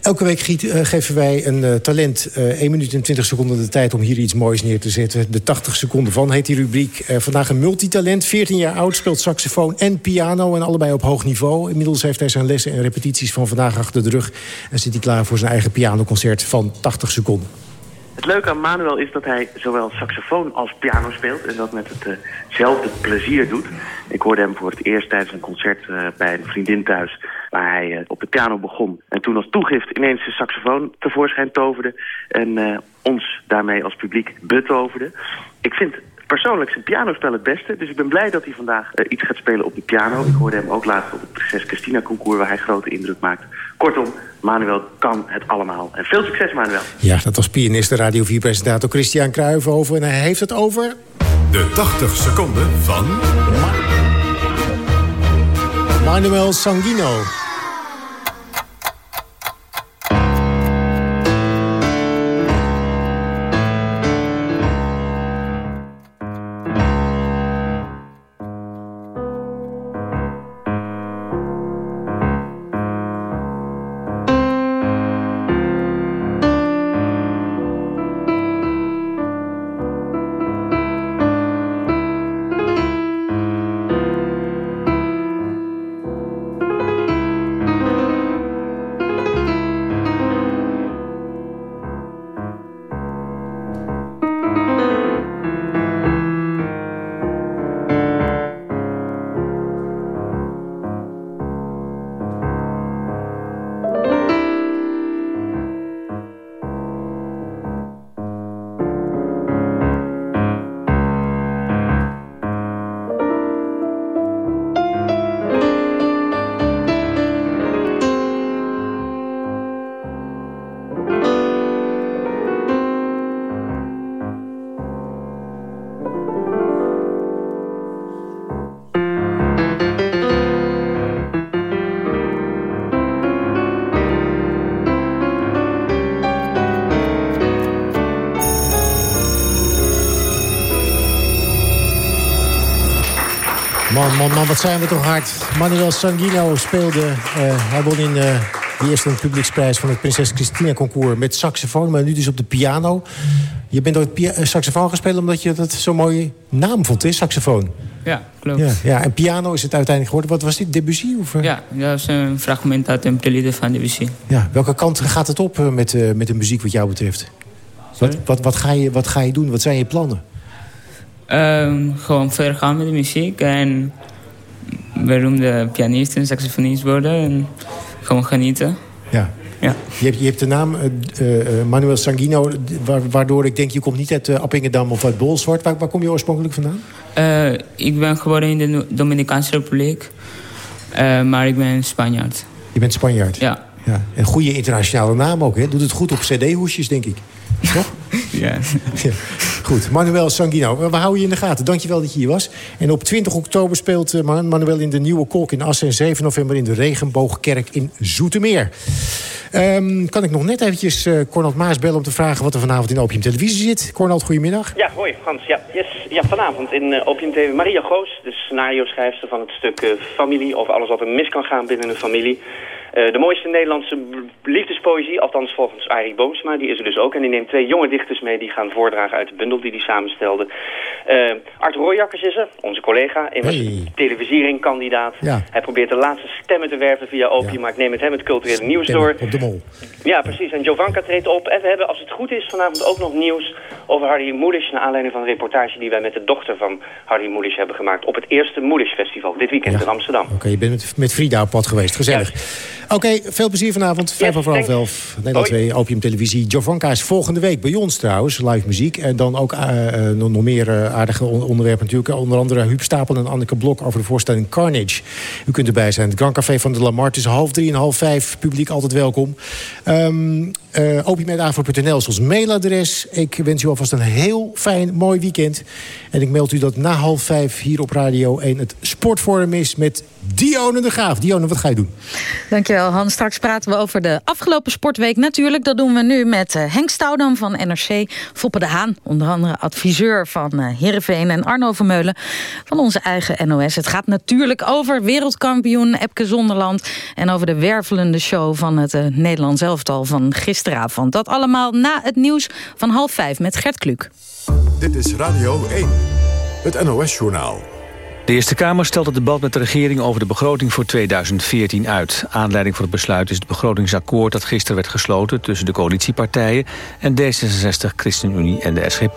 Elke week uh, geven wij een uh, talent uh, 1 minuut en 20 seconden de tijd om hier iets moois neer te zetten. De 80 seconden van heet die rubriek. Vandaag een multitalent, 14 jaar oud, speelt saxofoon en piano... en allebei op hoog niveau. Inmiddels heeft hij zijn lessen en repetities van vandaag achter de rug... en zit hij klaar voor zijn eigen pianoconcert van 80 seconden. Het leuke aan Manuel is dat hij zowel saxofoon als piano speelt... en dat met hetzelfde plezier doet. Ik hoorde hem voor het eerst tijdens een concert bij een vriendin thuis waar hij uh, op de piano begon. En toen als toegift ineens de saxofoon tevoorschijn toverde... en ons daarmee als publiek betoverde. Ik vind persoonlijk zijn pianospel het beste. Dus ik ben blij dat hij vandaag iets gaat spelen op de piano. Ik hoorde hem ook laatst op het Prinses Christina concours... waar hij grote indruk maakt. Kortom, Manuel kan het allemaal. En veel succes, Manuel. Ja, dat was pianist, de Radio 4-presentator Christian Kruijf En hij heeft het over... De 80 seconden van... Manuel Sanguino. Man, man, wat zijn we toch hard. Manuel Sanguino speelde... Uh, hij won in uh, de eerste publieksprijs van het Prinses Christina Concours... met saxofoon, maar nu dus op de piano. Je bent ooit eh, saxofoon gespeeld omdat je dat zo'n mooie naam vond, hè? Saxofoon. Ja, klopt. Ja, ja, en piano is het uiteindelijk geworden. Wat was dit, Debussy? Of? Ja, dat is een fragment uit een prelude van Debussy. Ja, welke kant gaat het op met, met de muziek wat jou betreft? Wat, wat, wat, ga je, wat ga je doen? Wat zijn je plannen? Um, gewoon verder gaan met de muziek en beroemde pianist en saxofonist worden. En gewoon genieten. Ja. Ja. Je, hebt, je hebt de naam uh, Manuel Sanguino, waardoor ik denk... je komt niet uit uh, Appingedam of uit Bolsward. Waar, waar kom je oorspronkelijk vandaan? ik ben geboren in de Dominicaanse Republiek. maar ik ben Spanjaard. Je bent Spanjaard? Ja. ja. Een goede internationale naam ook, hè? Doet het goed op cd-hoesjes, denk ik. <laughs> Toch? ja. Goed, Manuel Sanguino, we houden je in de gaten. Dankjewel dat je hier was. En op 20 oktober speelt uh, Manuel in de Nieuwe Kolk in Assen... en 7 november in de Regenboogkerk in Zoetermeer. Um, kan ik nog net eventjes uh, Cornald Maas bellen om te vragen... wat er vanavond in Opium Televisie zit. Cornald, goedemiddag. Ja, hoi Frans. Ja, yes. ja vanavond in uh, Opium TV Maria Goos, de scenario-schrijfster van het stuk Familie... of alles wat er mis kan gaan binnen een familie... Uh, de mooiste Nederlandse liefdespoëzie, althans volgens Arie Boomsma, die is er dus ook. En die neemt twee jonge dichters mee die gaan voordragen uit de bundel die hij samenstelde. Uh, Art Rooijakkers is er, onze collega, immers hey. televisieringkandidaat. Ja. Hij probeert de laatste stemmen te werven via ja. maar ik neem met hem het culturele nieuws door. op de mol. Ja, precies. En Jovanka treedt op. En we hebben, als het goed is, vanavond ook nog nieuws over Harry Mulisch... naar aanleiding van een reportage die wij met de dochter van Harry Mulisch hebben gemaakt... op het eerste Mulisch Festival, dit weekend ja. in Amsterdam. Oké, okay, je bent met, met Frida op pad geweest. Gezellig. Oké, okay, veel plezier vanavond. Vijf yes, over half elf. Nederland 2, Opium Televisie. Jovanka is volgende week bij ons trouwens, live muziek. En dan ook uh, uh, nog meer uh, aardige onderwerpen natuurlijk. Onder andere Huub Stapel en Anneke Blok over de voorstelling Carnage. U kunt erbij zijn. Het Grand Café van de Lamar is half drie en half vijf. Publiek altijd welkom. Um, uh, is ons mailadres. Ik wens u alvast een heel fijn, mooi weekend. En ik meld u dat na half vijf hier op Radio 1 het Sportforum is met Dione de Graaf. Dione, wat ga je doen? Dankjewel. Straks praten we over de afgelopen sportweek. Natuurlijk, dat doen we nu met uh, Henk Stoudam van NRC. Foppe de Haan, onder andere adviseur van uh, Heerenveen... en Arno Vermeulen van onze eigen NOS. Het gaat natuurlijk over wereldkampioen Epke Zonderland... en over de wervelende show van het uh, Nederlands elftal van gisteravond. Dat allemaal na het nieuws van half vijf met Gert Kluk. Dit is Radio 1, het NOS-journaal. De Eerste Kamer stelt het debat met de regering over de begroting voor 2014 uit. Aanleiding voor het besluit is het begrotingsakkoord dat gisteren werd gesloten... tussen de coalitiepartijen en D66, ChristenUnie en de SGP.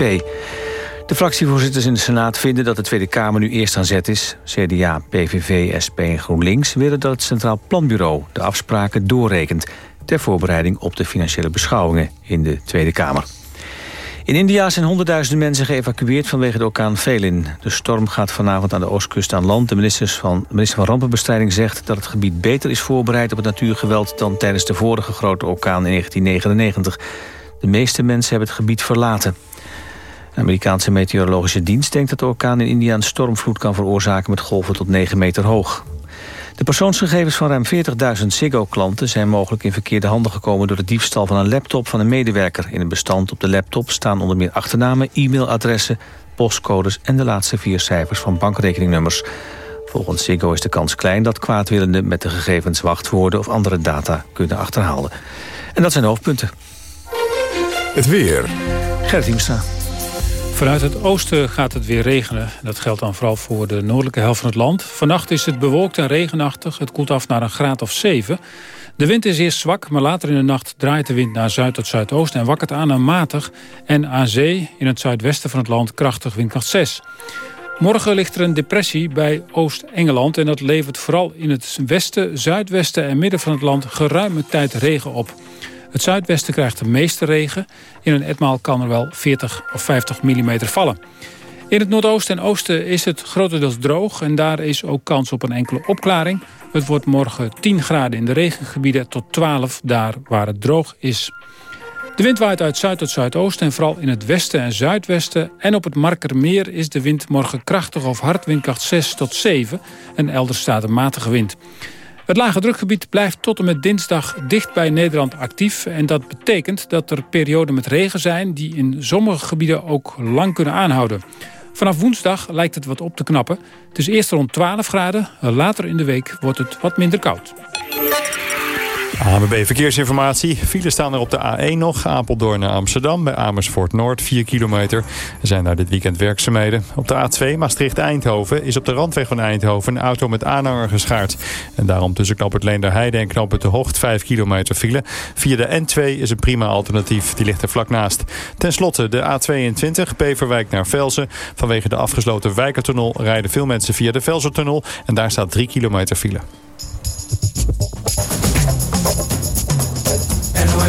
De fractievoorzitters in de Senaat vinden dat de Tweede Kamer nu eerst aan zet is. CDA, PVV, SP en GroenLinks willen dat het Centraal Planbureau... de afspraken doorrekent ter voorbereiding op de financiële beschouwingen in de Tweede Kamer. In India zijn honderdduizenden mensen geëvacueerd vanwege de orkaan Felin. De storm gaat vanavond aan de oostkust aan land. De minister van, minister van Rampenbestrijding zegt dat het gebied beter is voorbereid op het natuurgeweld dan tijdens de vorige grote orkaan in 1999. De meeste mensen hebben het gebied verlaten. De Amerikaanse meteorologische dienst denkt dat de orkaan in India een stormvloed kan veroorzaken met golven tot 9 meter hoog. De persoonsgegevens van ruim 40.000 Ziggo-klanten zijn mogelijk in verkeerde handen gekomen door de diefstal van een laptop van een medewerker. In het bestand op de laptop staan onder meer achternamen, e-mailadressen, postcodes en de laatste vier cijfers van bankrekeningnummers. Volgens Ziggo is de kans klein dat kwaadwillenden met de gegevens wachtwoorden of andere data kunnen achterhalen. En dat zijn de hoofdpunten. Het weer. Gert Hiemstra. Vanuit het oosten gaat het weer regenen. Dat geldt dan vooral voor de noordelijke helft van het land. Vannacht is het bewolkt en regenachtig. Het koelt af naar een graad of 7. De wind is eerst zwak, maar later in de nacht draait de wind naar zuid tot zuidoost... en wakkert aan naar matig en aan zee in het zuidwesten van het land krachtig windkracht 6. Morgen ligt er een depressie bij Oost-Engeland... en dat levert vooral in het westen, zuidwesten en midden van het land... geruime tijd regen op. Het zuidwesten krijgt de meeste regen. In een etmaal kan er wel 40 of 50 mm vallen. In het noordoosten en oosten is het grotendeels droog... en daar is ook kans op een enkele opklaring. Het wordt morgen 10 graden in de regengebieden tot 12 daar waar het droog is. De wind waait uit zuid tot zuidoosten en vooral in het westen en zuidwesten. En op het Markermeer is de wind morgen krachtig of hard windkracht 6 tot 7. En elders staat een matige wind. Het lage drukgebied blijft tot en met dinsdag dicht bij Nederland actief. En dat betekent dat er perioden met regen zijn... die in sommige gebieden ook lang kunnen aanhouden. Vanaf woensdag lijkt het wat op te knappen. Het is eerst rond 12 graden. Later in de week wordt het wat minder koud. ABB Verkeersinformatie. Files staan er op de A1 nog. Apeldoorn naar Amsterdam bij Amersfoort Noord. 4 kilometer. Er zijn daar dit weekend werkzaamheden. Op de A2 Maastricht-Eindhoven is op de randweg van Eindhoven... een auto met aanhanger geschaard. En daarom tussen knop het Leenderheide en het De Hoogte 5 kilometer file. Via de N2 is een prima alternatief. Die ligt er vlak naast. Ten slotte de A22 Beverwijk naar Velzen. Vanwege de afgesloten Wijkertunnel rijden veel mensen via de Velzertunnel. En daar staat 3 kilometer file.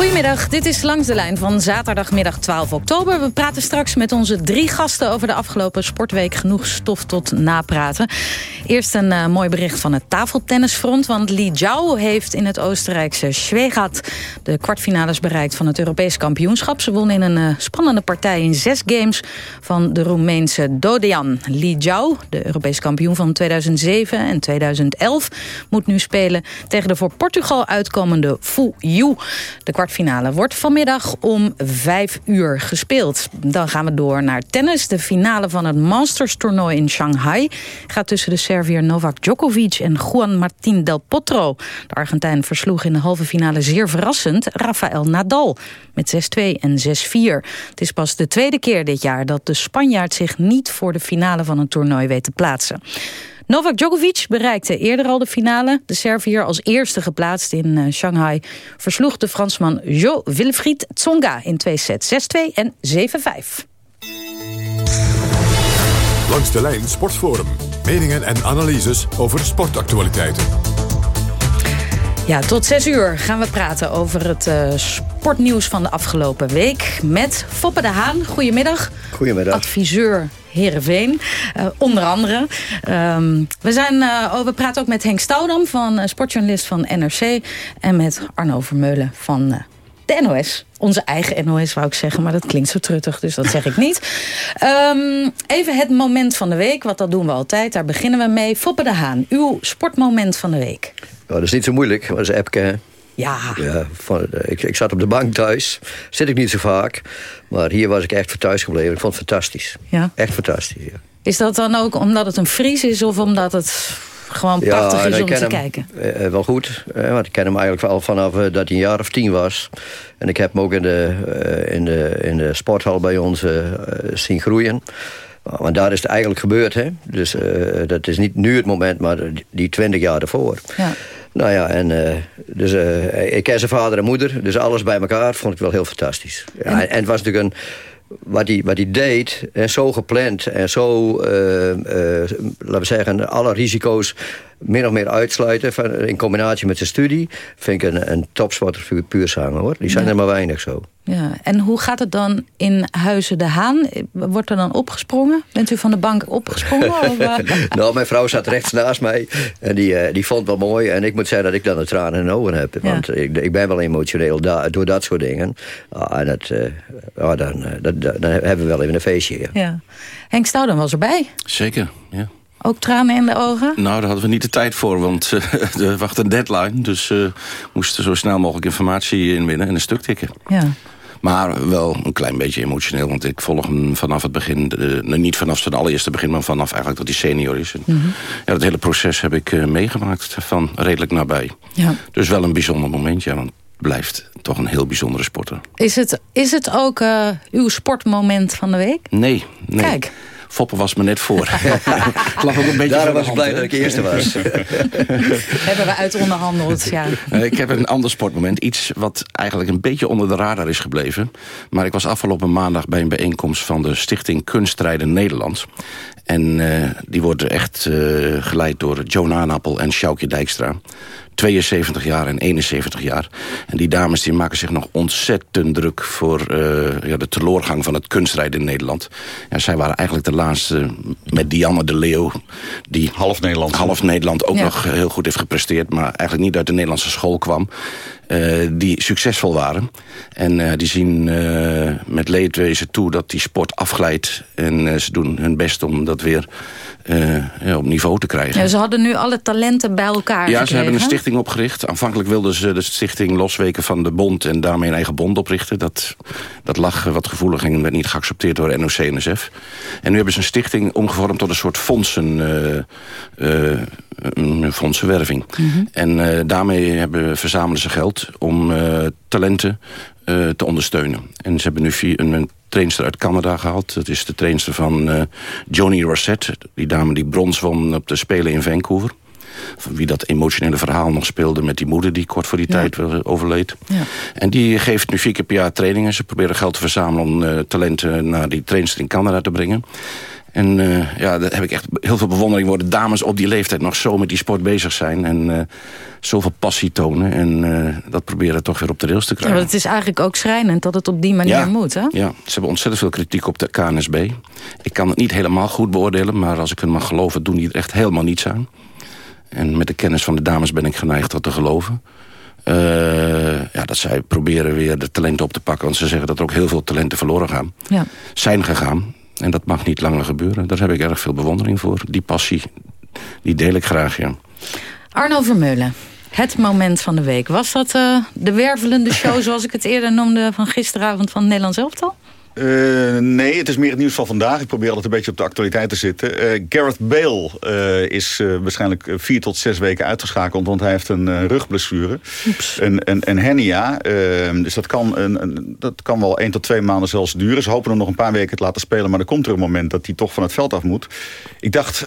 Goedemiddag, dit is Langs de Lijn van zaterdagmiddag 12 oktober. We praten straks met onze drie gasten over de afgelopen sportweek. Genoeg stof tot napraten. Eerst een uh, mooi bericht van het tafeltennisfront. Want Li Jiao heeft in het Oostenrijkse Schwegat... de kwartfinales bereikt van het Europees kampioenschap. Ze won in een uh, spannende partij in zes games van de Roemeense Dodian. Li Jiao, de Europees kampioen van 2007 en 2011... moet nu spelen tegen de voor Portugal uitkomende Fu Yu. De kwartfinale wordt vanmiddag om vijf uur gespeeld. Dan gaan we door naar tennis. De finale van het Masters-toernooi in Shanghai... gaat tussen de Serviër Novak Djokovic en Juan Martín del Potro. De Argentijn versloeg in de halve finale zeer verrassend... Rafael Nadal met 6-2 en 6-4. Het is pas de tweede keer dit jaar dat de Spanjaard zich niet... voor de finale van een toernooi weet te plaatsen. Novak Djokovic bereikte eerder al de finale. De Serviër als eerste geplaatst in uh, Shanghai... versloeg de Fransman Jo Wilfried Tsonga in twee sets 6-2 en 7-5. Langs de lijn Sportforum. Meningen en analyses over sportactualiteiten. Ja, tot zes uur gaan we praten over het uh, sportnieuws van de afgelopen week... met Foppe de Haan. Goedemiddag. Goedemiddag. Adviseur Heerenveen, uh, onder andere. Um, we, zijn, uh, oh, we praten ook met Henk Stoudam, van, uh, sportjournalist van NRC... en met Arno Vermeulen van de NOS. Onze eigen NOS, wou ik zeggen, maar dat klinkt zo truttig, dus dat zeg ik niet. Um, even het moment van de week, want dat doen we altijd. Daar beginnen we mee. Foppe de Haan, uw sportmoment van de week. Oh, dat is niet zo moeilijk, dat is Epke. Ja. ja van, ik, ik zat op de bank thuis. Zit ik niet zo vaak. Maar hier was ik echt voor thuis gebleven. Ik vond het fantastisch. Ja. Echt fantastisch, ja. Is dat dan ook omdat het een Fries is... of omdat het gewoon prachtig is om te hem, kijken? Uh, wel goed. Want ik ken hem eigenlijk al vanaf dat hij een jaar of tien was. En ik heb hem ook in de, in de, in de sporthal bij ons zien groeien. Want daar is het eigenlijk gebeurd. Hè? Dus dat is niet nu het moment, maar die twintig jaar ervoor. Ja. Nou ja, en uh, dus, uh, ik ken zijn vader en moeder. Dus alles bij elkaar vond ik wel heel fantastisch. Ja, en, en het was natuurlijk een... Wat hij, wat hij deed, en zo gepland en zo, uh, laten we zeggen, alle risico's min of meer uitsluiten... Van, in combinatie met zijn studie, vind ik een, een topsporter puur samen. hoor. Die zijn Ja. er maar weinig zo. Ja. En hoe gaat het dan in Huizen de Haan? Wordt er dan opgesprongen? Bent u van de bank opgesprongen? <laughs> of, uh... nou, mijn vrouw zat rechts naast mij. En die, uh, die vond het wel mooi. En ik moet zeggen dat ik dan de tranen in de ogen heb. Ja. Want ik, ik ben wel emotioneel da door dat soort dingen. Ah, en dat, uh, oh, dan, dat, dan hebben we wel even een feestje. Ja. ja. Henk Stouden was erbij. Zeker, ja. Ook tranen in de ogen? Nou, daar hadden we niet de tijd voor, want uh, <laughs> er wacht een deadline. Dus we moesten zo snel mogelijk informatie inwinnen en een stuk tikken. Ja. Maar wel een klein beetje emotioneel, want ik volg hem vanaf het begin... Uh, niet vanaf zijn allereerste begin, maar vanaf eigenlijk dat hij senior is. En, Mhm. mm -hmm. ja, dat hele proces heb ik meegemaakt van redelijk nabij. Ja. Dus wel een bijzonder moment, ja, want het blijft toch een heel bijzondere sporter. Is het, is het ook uh, uw sportmoment van de week? Nee, nee. Kijk. Foppen was me net voor. ik <laughs> lag ook een beetje Daarom was ik blij dat ik eerste was. <laughs> Hebben we uit onderhandeld, ja. ik heb een ander sportmoment. Iets wat eigenlijk een beetje onder de radar is gebleven. Maar ik was afgelopen maandag bij een bijeenkomst... van de Stichting Kunstrijden Nederland. En uh, die wordt echt uh, geleid door Joan Aanappel en Sjoukje Dijkstra. 72 jaar en 71 jaar. En die dames die maken zich nog ontzettend druk... voor uh, ja, de teloorgang van het kunstrijden in Nederland. Ja, zij waren eigenlijk de laatste met Dianne de Leeuw... die half Nederland, half Nederland ook ja. nog heel goed heeft gepresteerd... maar eigenlijk niet uit de Nederlandse school kwam. Uh, die succesvol waren. En uh, die zien uh, met leedwezen toe dat die sport afglijdt. En ze doen hun best om dat weer ja, op niveau te krijgen. Ja, ze hadden nu alle talenten bij elkaar Ja, gekregen. ze hebben een stichting opgericht. Aanvankelijk wilden ze de stichting losweken van de bond... en daarmee een eigen bond oprichten. Dat, dat lag wat gevoelig en werd niet geaccepteerd door NOC-NSF. En nu hebben ze een stichting omgevormd tot een soort fondsen... een fondsenwerving. Mhm. Mm -hmm. En uh, daarmee hebben, verzamelen ze geld om uh, talenten uh, te ondersteunen. En ze hebben nu vier, een, een trainster uit Canada gehaald. Dat is de trainster van Joni Rossett. Die dame die brons won op de Spelen in Vancouver. Van wie dat emotionele verhaal nog speelde met die moeder... die kort voor die ja. tijd overleed. Ja. En die geeft nu vier keer per jaar trainingen. Ze proberen geld te verzamelen om talenten naar die trainster in Canada te brengen. En ja, daar heb ik echt heel veel bewondering voor. De dames op die leeftijd nog zo met die sport bezig zijn. En zoveel passie tonen. En dat proberen toch weer op de rails te krijgen. Ja, het is eigenlijk ook schrijnend dat het op die manier moet, hè? Ja, ze hebben ontzettend veel kritiek op de KNSB. Ik kan het niet helemaal goed beoordelen. Maar als ik het mag geloven, doen die er echt helemaal niets aan. En met de kennis van de dames ben ik geneigd dat te geloven. Uh, ja, dat zij proberen weer de talenten op te pakken. Want ze zeggen dat er ook heel veel talenten verloren gaan. Ja. Zijn gegaan. En dat mag niet langer gebeuren. Daar heb ik erg veel bewondering voor. Die passie, die deel ik graag, ja. Arno Vermeulen, het moment van de week. Was dat uh, de wervelende show, <laughs> zoals ik het eerder noemde... van gisteravond van Nederlands Elftal? Uh, nee, het is meer het nieuws van vandaag. Ik probeer altijd een beetje op de actualiteit te zitten. Uh, Gareth Bale uh, is waarschijnlijk vier tot zes weken uitgeschakeld... want hij heeft een rugblessure. Een, een, een hernia. dus dat kan, een, een, dat kan wel één tot twee maanden zelfs duren. Ze hopen hem nog een paar weken te laten spelen... maar er komt er een moment dat hij toch van het veld af moet. Ik dacht,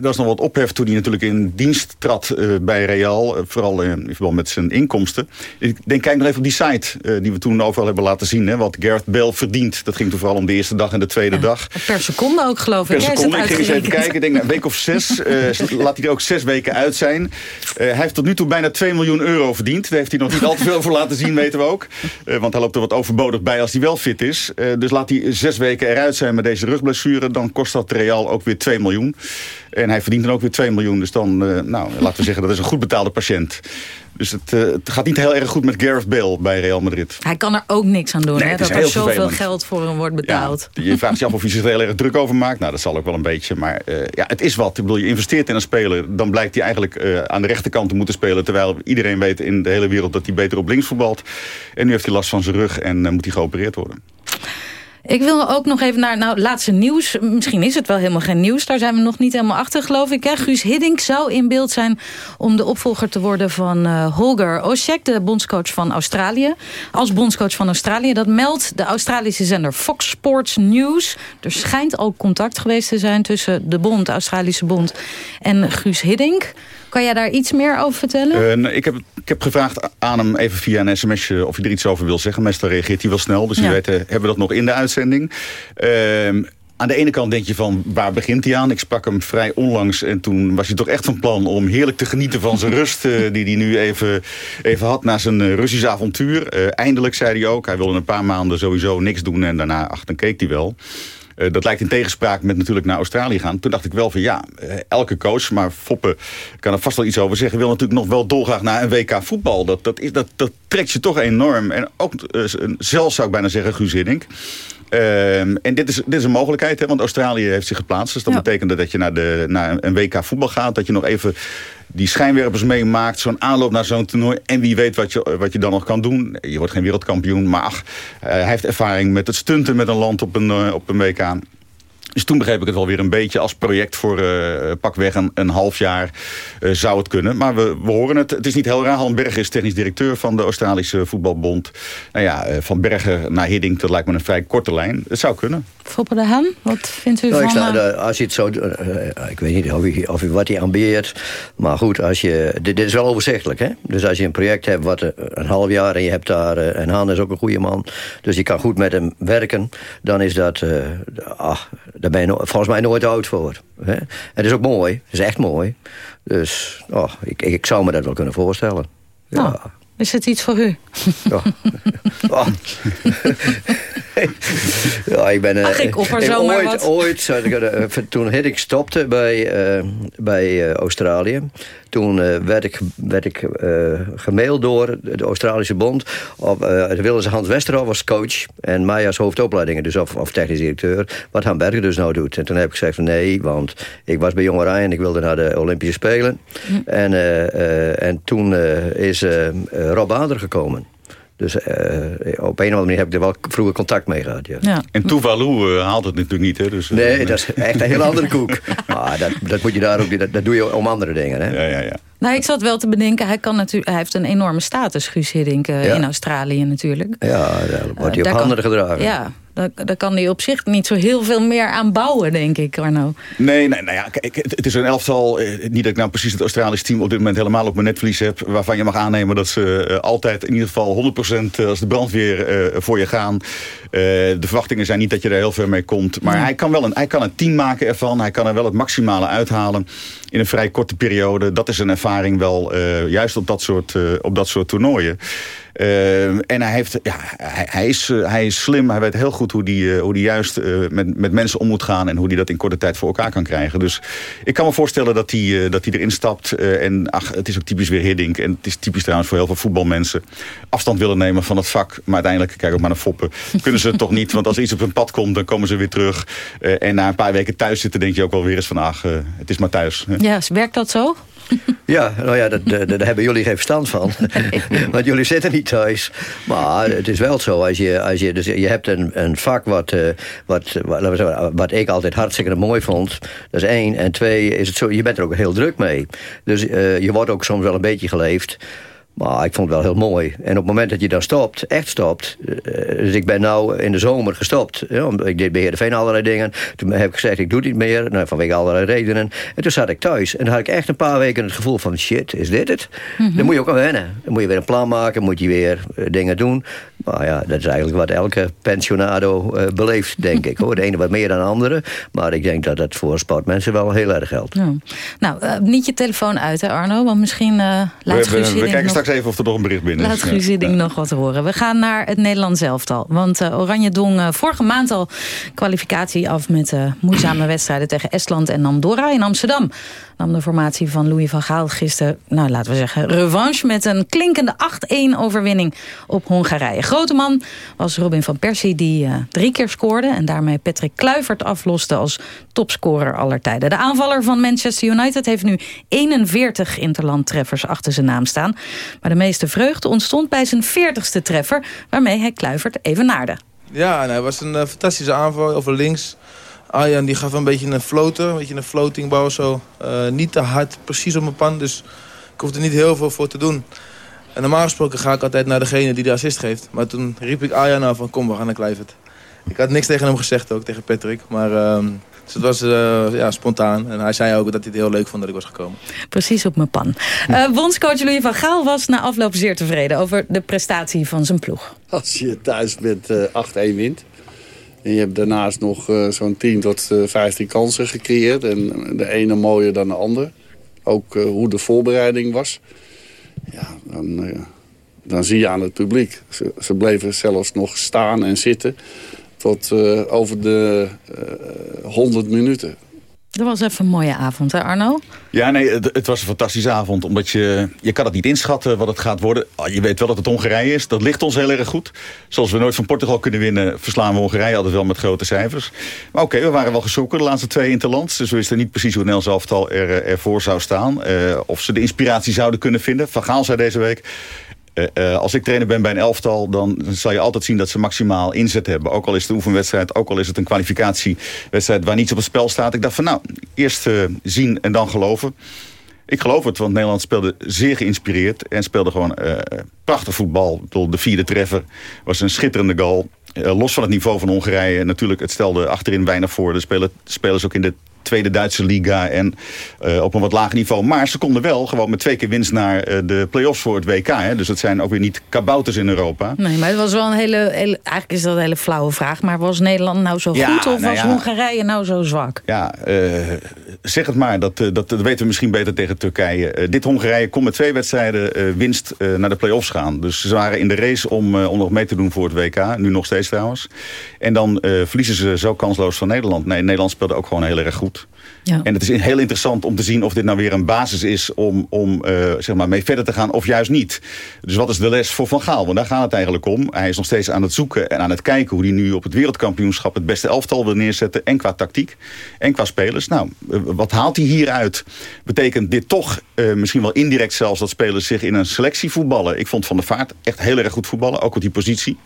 dat is nog wat ophef toen hij natuurlijk in dienst trad bij Real. vooral in verband met zijn inkomsten. Ik denk, kijk nog even op die site die we toen overal hebben laten zien... Hè, wat Gareth Bale verdient dat ging toen vooral om de eerste dag en de tweede dag. Per seconde ook, geloof ik. Per seconde. Ik ging eens even kijken. Ik denk, nou, een week of zes. Uh, <laughs> laat hij er ook zes weken uit zijn. Uh, hij heeft tot nu toe bijna 2 miljoen euro verdiend. Daar heeft hij nog niet al te veel voor laten zien, weten we ook. Uh, want hij loopt er wat overbodig bij als hij wel fit is. dus laat hij zes weken eruit zijn met deze rugblessure. Dan kost dat Real ook weer 2 miljoen. En hij verdient dan ook weer 2 miljoen. Dus dan, nou, laten we zeggen, dat is een goed betaalde patiënt. Dus het, uh, het, gaat niet heel erg goed met Gareth Bale bij Real Madrid. Hij kan er ook niks aan doen, hè? dat er zoveel geld voor hem wordt betaald. Ja, je vraagt je af of hij zich er heel erg druk over maakt. Nou, dat zal ook wel een beetje. Maar uh, ja, het is wat. Ik bedoel, je investeert in een speler. Dan blijkt hij eigenlijk uh, aan de rechterkant te moeten spelen. Terwijl iedereen weet in de hele wereld dat hij beter op links voetbalt. En nu heeft hij last van zijn rug en moet hij geopereerd worden. Ik wil ook nog even naar nou, laatste nieuws. Misschien is het wel helemaal geen nieuws. Daar zijn we nog niet helemaal achter, geloof ik. Hè? Guus Hiddink zou in beeld zijn om de opvolger te worden van uh, Holger Osijek, de bondscoach van Australië. Als bondscoach van Australië. Dat meldt de Australische zender Fox Sports News. Er schijnt al contact geweest te zijn tussen de bond, Australische bond, en Guus Hiddink. Kan jij daar iets meer over vertellen? Uh, ik, heb, ik heb gevraagd aan hem even via een sms'je of hij er iets over wil zeggen. Meestal reageert hij wel snel, dus ja. weet, hebben we dat nog in de uitzending. Uh, aan de ene kant denk je van, waar begint hij aan? Ik sprak hem vrij onlangs en toen was hij toch echt van plan... om heerlijk te genieten van zijn rust uh, die hij nu even, even had... na zijn uh, Russische avontuur. eindelijk, zei hij ook. Hij wilde een paar maanden sowieso niks doen en daarna, ach, dan keek hij wel. Uh, dat lijkt in tegenspraak met natuurlijk naar Australië gaan. Toen dacht ik wel van ja, uh, elke coach, maar Foppe kan er vast wel iets over zeggen... wil natuurlijk nog wel dolgraag naar een WK voetbal. Dat, dat, is, dat, dat trekt je toch enorm. En ook uh, zelfs zou ik bijna zeggen Guus Hiddink. Um, en dit is, dit is een mogelijkheid, hè, want Australië heeft zich geplaatst. Dus dat ja. betekent dat je naar, de, naar een WK voetbal gaat. Dat je nog even die schijnwerpers meemaakt. Zo'n aanloop naar zo'n toernooi. En wie weet wat je, wat je dan nog kan doen. Je wordt geen wereldkampioen, maar ach, hij heeft ervaring met het stunten met een land op een, op een WK. Dus toen begreep ik het wel weer een beetje als project voor uh, pakweg een, een half jaar uh, zou het kunnen. Maar we, we horen het. Het is niet heel raar. Han Berger is technisch directeur van de Australische Voetbalbond. Nou ja, uh, van Bergen naar Hiddink, dat lijkt me een vrij korte lijn. Het zou kunnen. Foppe de Haan, wat vindt u nou, van... Sta, de, als je het zo... ik weet niet of u, of u wat hij ambieert. Maar goed, als je, dit, dit, is wel overzichtelijk. Hè? Dus als je een project hebt wat een half jaar... en je hebt daar... en Han is ook een goede man. Dus je kan goed met hem werken. Dan is dat... ach, daar ben je no volgens mij nooit oud voor. Hè? En het is ook mooi. Het is echt mooi. Dus oh, ik, ik zou me dat wel kunnen voorstellen. Ja. Nou, is het iets voor u? Ja. <laughs> Oh. ja, ik ben... Ach, ik offer zomaar ooit, wat. Ooit, toen ik stopte bij, uh, bij uh, Australië... toen uh, werd ik, werd ik gemaild door de Australische Bond... Of, de wilden ze Hans Westerhof als coach... en mij als hoofdopleidingen, dus of, of technisch directeur... wat Han Berger dus nou doet. En toen heb ik gezegd van nee, want ik was bij Jong Oranje... en ik wilde naar de Olympische Spelen. Hm. En, en toen is Rob Ader gekomen. Dus uh, op een of andere manier heb ik er wel vroeger contact mee gehad. Ja. ja. En Tuvalu uh, haalt het natuurlijk niet. Hè? Dus, uh, nee, dat is echt een heel andere koek. Maar <laughs> dat, dat, moet je daar ook, dat, dat doe je om andere dingen. Hè? Ja, ja, ja. Nou, ik zat wel te bedenken, hij, kan natuurlijk, hij heeft een enorme status, Guus Hiddink, ja. in Australië natuurlijk. Ja, daar wordt hij op handen gedragen. Ja, Daar, daar kan hij op zich niet zo heel veel meer aan bouwen, denk ik, Arno. Nee, nee nou ja, kijk, het, is een elftal. Eh, niet dat ik nou precies het Australisch team op dit moment helemaal op mijn netvlies heb. Waarvan je mag aannemen dat ze uh, altijd in ieder geval 100% als de brandweer voor je gaan. de verwachtingen zijn niet dat je er heel ver mee komt. Maar hij, kan wel een, hij kan een team maken ervan. Hij kan er wel het maximale uithalen in een vrij korte periode. Dat is een ervaring wel juist op dat soort, op dat soort toernooien. Uh, en hij, heeft, ja, hij, hij, is, uh, hij is slim. Hij weet heel goed hoe hij uh, hoe die juist met, met mensen om moet gaan... en hoe hij dat in korte tijd voor elkaar kan krijgen. Dus ik kan me voorstellen dat hij, dat erin stapt. en ach, het is ook typisch weer Hiddink. En het is typisch trouwens voor heel veel voetbalmensen. Afstand willen nemen van het vak. Maar uiteindelijk, kijk ook maar naar foppen. <laughs> Kunnen ze het toch niet. Want als er iets op hun pad komt, dan komen ze weer terug. en na een paar weken thuis zitten, denk je ook wel weer eens van... ach, het is maar thuis. Ja, werkt dat zo? <laughs> Ja, nou ja, daar hebben jullie geen verstand van. <laughs> Want jullie zitten niet thuis. Maar het is wel zo, als je, als je, dus je hebt een, een vak wat, uh, wat, wat, wat, ik altijd hartstikke mooi vond. Dat is één. En twee, is het zo, je bent er ook heel druk mee. Dus uh, je wordt ook soms wel een beetje geleefd. Maar ik vond het wel heel mooi. En op het moment dat je dan stopt, echt stopt... Uh, dus ik ben nou in de zomer gestopt. Ja, ik deed bij Veen allerlei dingen. Toen heb ik gezegd, ik doe het niet meer. Nou, vanwege allerlei redenen. En toen zat ik thuis. En dan had ik echt een paar weken het gevoel van... shit, is dit het? Mm -hmm. Dan moet je ook aan wennen. Dan moet je weer een plan maken. moet je weer uh, dingen doen. Maar ja, dat is eigenlijk wat elke pensionado uh, beleeft, denk ik. Hoor. De ene wat meer dan de andere. Maar ik denk dat dat voor sportmensen wel heel erg geldt. Ja. Nou, niet je telefoon uit, hè Arno? Want misschien laat we, we, we kijken straks even of er nog een bericht binnen is. Laat Guus ja. nog wat horen. We gaan naar het Nederlands elftal. Want uh, Oranje dong uh, vorige maand al kwalificatie af... met uh, moeizame <clears throat> wedstrijden tegen Estland en Andorra in Amsterdam. Nam de formatie van Louis van Gaal gisteren, nou laten we zeggen, revanche... met een klinkende 8-1 overwinning op Hongarije. Grote man was Robin van Persie die drie keer scoorde... en daarmee Patrick Kluivert afloste als topscorer aller tijden. De aanvaller van Manchester United heeft nu 41 interlandtreffers achter zijn naam staan. Maar de meeste vreugde ontstond bij zijn 40ste treffer... waarmee hij Kluivert evenaarde. Ja, het was een uh, fantastische aanval over links. Arjan die gaf een beetje een floater, een beetje een floatingbouw zo. Uh, niet te hard, precies op mijn pan, dus ik hoefde er niet heel veel voor te doen. En normaal gesproken ga ik altijd naar degene die de assist geeft. Maar toen riep ik Arjan aan van kom, we gaan naar Kluivert. Ik had niks tegen hem gezegd ook, tegen Patrick. Maar uh, dus het was uh, ja, spontaan. En hij zei ook dat hij het heel leuk vond dat ik was gekomen. Precies op mijn pan. Uh, bondscoach Louis van Gaal was na afloop zeer tevreden... over de prestatie van zijn ploeg. Als je thuis met uh, 8-1 wint... en je hebt daarnaast nog zo'n 10 tot 15 kansen gecreëerd... en de ene mooier dan de ander. Ook hoe de voorbereiding was. Ja, dan, dan zie je aan het publiek. Ze, ze bleven zelfs nog staan en zitten tot uh, over de uh, 100 minuten. Dat was even een mooie avond, hè Arno? Ja, nee, het, het, was een fantastische avond. Omdat je, je kan het niet inschatten wat het gaat worden. Ah, je weet wel dat het Hongarije is. Dat ligt ons heel erg goed. Zoals we nooit van Portugal kunnen winnen... verslaan we Hongarije altijd wel met grote cijfers. Maar oké, okay, we waren wel gezoeken de laatste twee interlands. Dus we wisten niet precies hoe Nels elftal er, eh, ervoor zou staan. Uh, of ze de inspiratie zouden kunnen vinden. Van Gaal zei deze week... Uh, uh, als ik trainer ben bij een elftal, dan zal je altijd zien dat ze maximaal inzet hebben. Ook al is het een oefenwedstrijd, ook al is het een kwalificatiewedstrijd waar niets op het spel staat. Ik dacht van nou, eerst uh, zien en dan geloven. Ik geloof het, want Nederland speelde zeer geïnspireerd en speelde gewoon prachtig voetbal. De vierde treffer was een schitterende goal. los van het niveau van Hongarije, natuurlijk, het stelde achterin weinig voor. De spelen, spelers ook in de tweede Duitse liga en uh, op een wat lager niveau. Maar ze konden wel gewoon met twee keer winst naar uh, de play-offs voor het WK. Hè. Dus het zijn ook weer niet kabouters in Europa. Nee, maar het was wel een hele, hele eigenlijk is dat een hele flauwe vraag. Maar was Nederland nou zo ja, goed of nou was ja. Hongarije nou zo zwak? Ja, uh, zeg het maar. Dat, dat, dat, weten we misschien beter tegen Turkije. dit Hongarije kon met twee wedstrijden winst naar de play-offs gaan. Dus ze waren in de race om, om nog mee te doen voor het WK. Nu nog steeds trouwens. En dan verliezen ze zo kansloos van Nederland. Nee, Nederland speelde ook gewoon heel erg goed. En het is heel interessant om te zien of dit nou weer een basis is om, om uh, zeg maar mee verder te gaan of juist niet. Dus wat is de les voor Van Gaal? Want daar gaat het eigenlijk om. Hij is nog steeds aan het zoeken en aan het kijken hoe hij nu op het wereldkampioenschap het beste elftal wil neerzetten. En qua tactiek en qua spelers. Nou, uh, wat haalt hij hieruit? Betekent dit toch uh, misschien wel indirect zelfs dat spelers zich in een selectie voetballen? Ik vond Van der Vaart echt heel erg goed voetballen, ook op die positie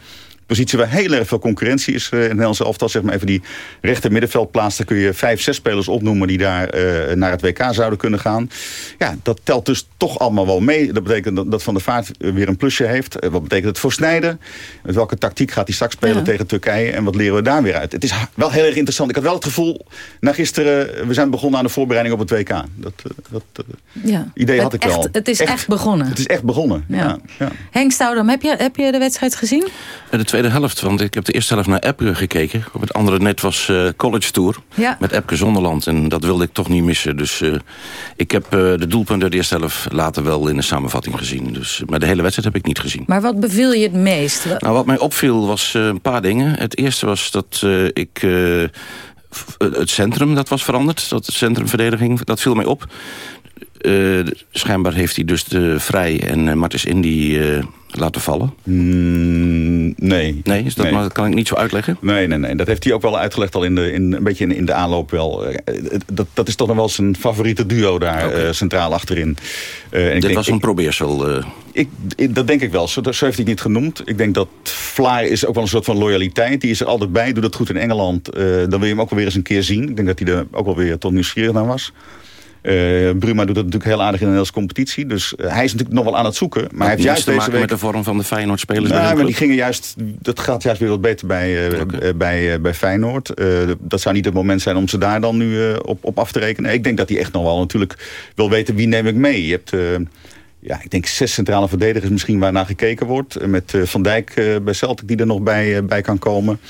positie waar heel erg veel concurrentie is in het Nederlandse elftal. Zeg maar even die rechter middenveldplaats. Daar kun je vijf, zes spelers opnoemen die daar naar het WK zouden kunnen gaan. Ja, dat telt dus toch allemaal wel mee. Dat betekent dat, dat Van der Vaart weer een plusje heeft. wat betekent het voor Snijden? Met welke tactiek gaat hij straks spelen tegen Turkije? En wat leren we daar weer uit? Het is wel heel erg interessant. Ik had wel het gevoel, na gisteren, we zijn begonnen aan de voorbereiding op het WK. Dat, dat ja. idee had ik echt, wel. Het is echt, begonnen. Het is echt begonnen, ja. ja. Henk Stoudam, heb je, heb je de wedstrijd gezien? De tweede helft, want ik heb de eerste helft naar Epke gekeken. Op het andere net was uh, College Tour ja. met Epke Zonderland. En dat wilde ik toch niet missen. Dus uh, ik heb uh, de doelpunten de eerste helft later wel in de samenvatting gezien. Dus, maar de hele wedstrijd heb ik niet gezien. Maar wat beviel je het meest? Nou, wat mij opviel was een paar dingen. Het eerste was dat ik het centrum dat was veranderd. Dat centrumverdediging, dat viel mij op. Uh, schijnbaar heeft hij dus de Vrij en uh, Martens Indy uh, laten vallen? Mm, nee. Nee, is dat, nee. Maar dat kan ik niet zo uitleggen? Nee, nee, nee. Dat heeft hij ook wel uitgelegd al in de, in, een beetje in, in de aanloop wel. Dat, dat is toch nog wel zijn favoriete duo daar okay. centraal achterin. en Dit denk, was een ik, probeersel? Ik, ik, dat denk ik wel. Zo, zo heeft hij het niet genoemd. Ik denk dat Vlaar is ook wel een soort van loyaliteit. Die is er altijd bij. Doet dat goed in Engeland. dan wil je hem ook wel weer eens een keer zien. Ik denk dat hij er ook wel weer tot nieuwsgierig naar was. Uh, Bruma doet dat natuurlijk heel aardig in de Nederlandse competitie. Dus uh, hij is natuurlijk nog wel aan het zoeken. Maar, maar hij heeft juist te deze maken week... met de vorm van de Feyenoord-spelers nou, maar die gingen juist, Dat gaat juist weer wat beter bij, uh, okay. bij, bij Feyenoord. dat zou niet het moment zijn om ze daar dan nu op, op af te rekenen. Ik denk dat hij echt nog wel natuurlijk wil weten wie neem ik mee. Je hebt ja, ik denk zes centrale verdedigers misschien waar naar gekeken wordt. Met Van Dijk bij Celtic die er nog bij, bij kan komen.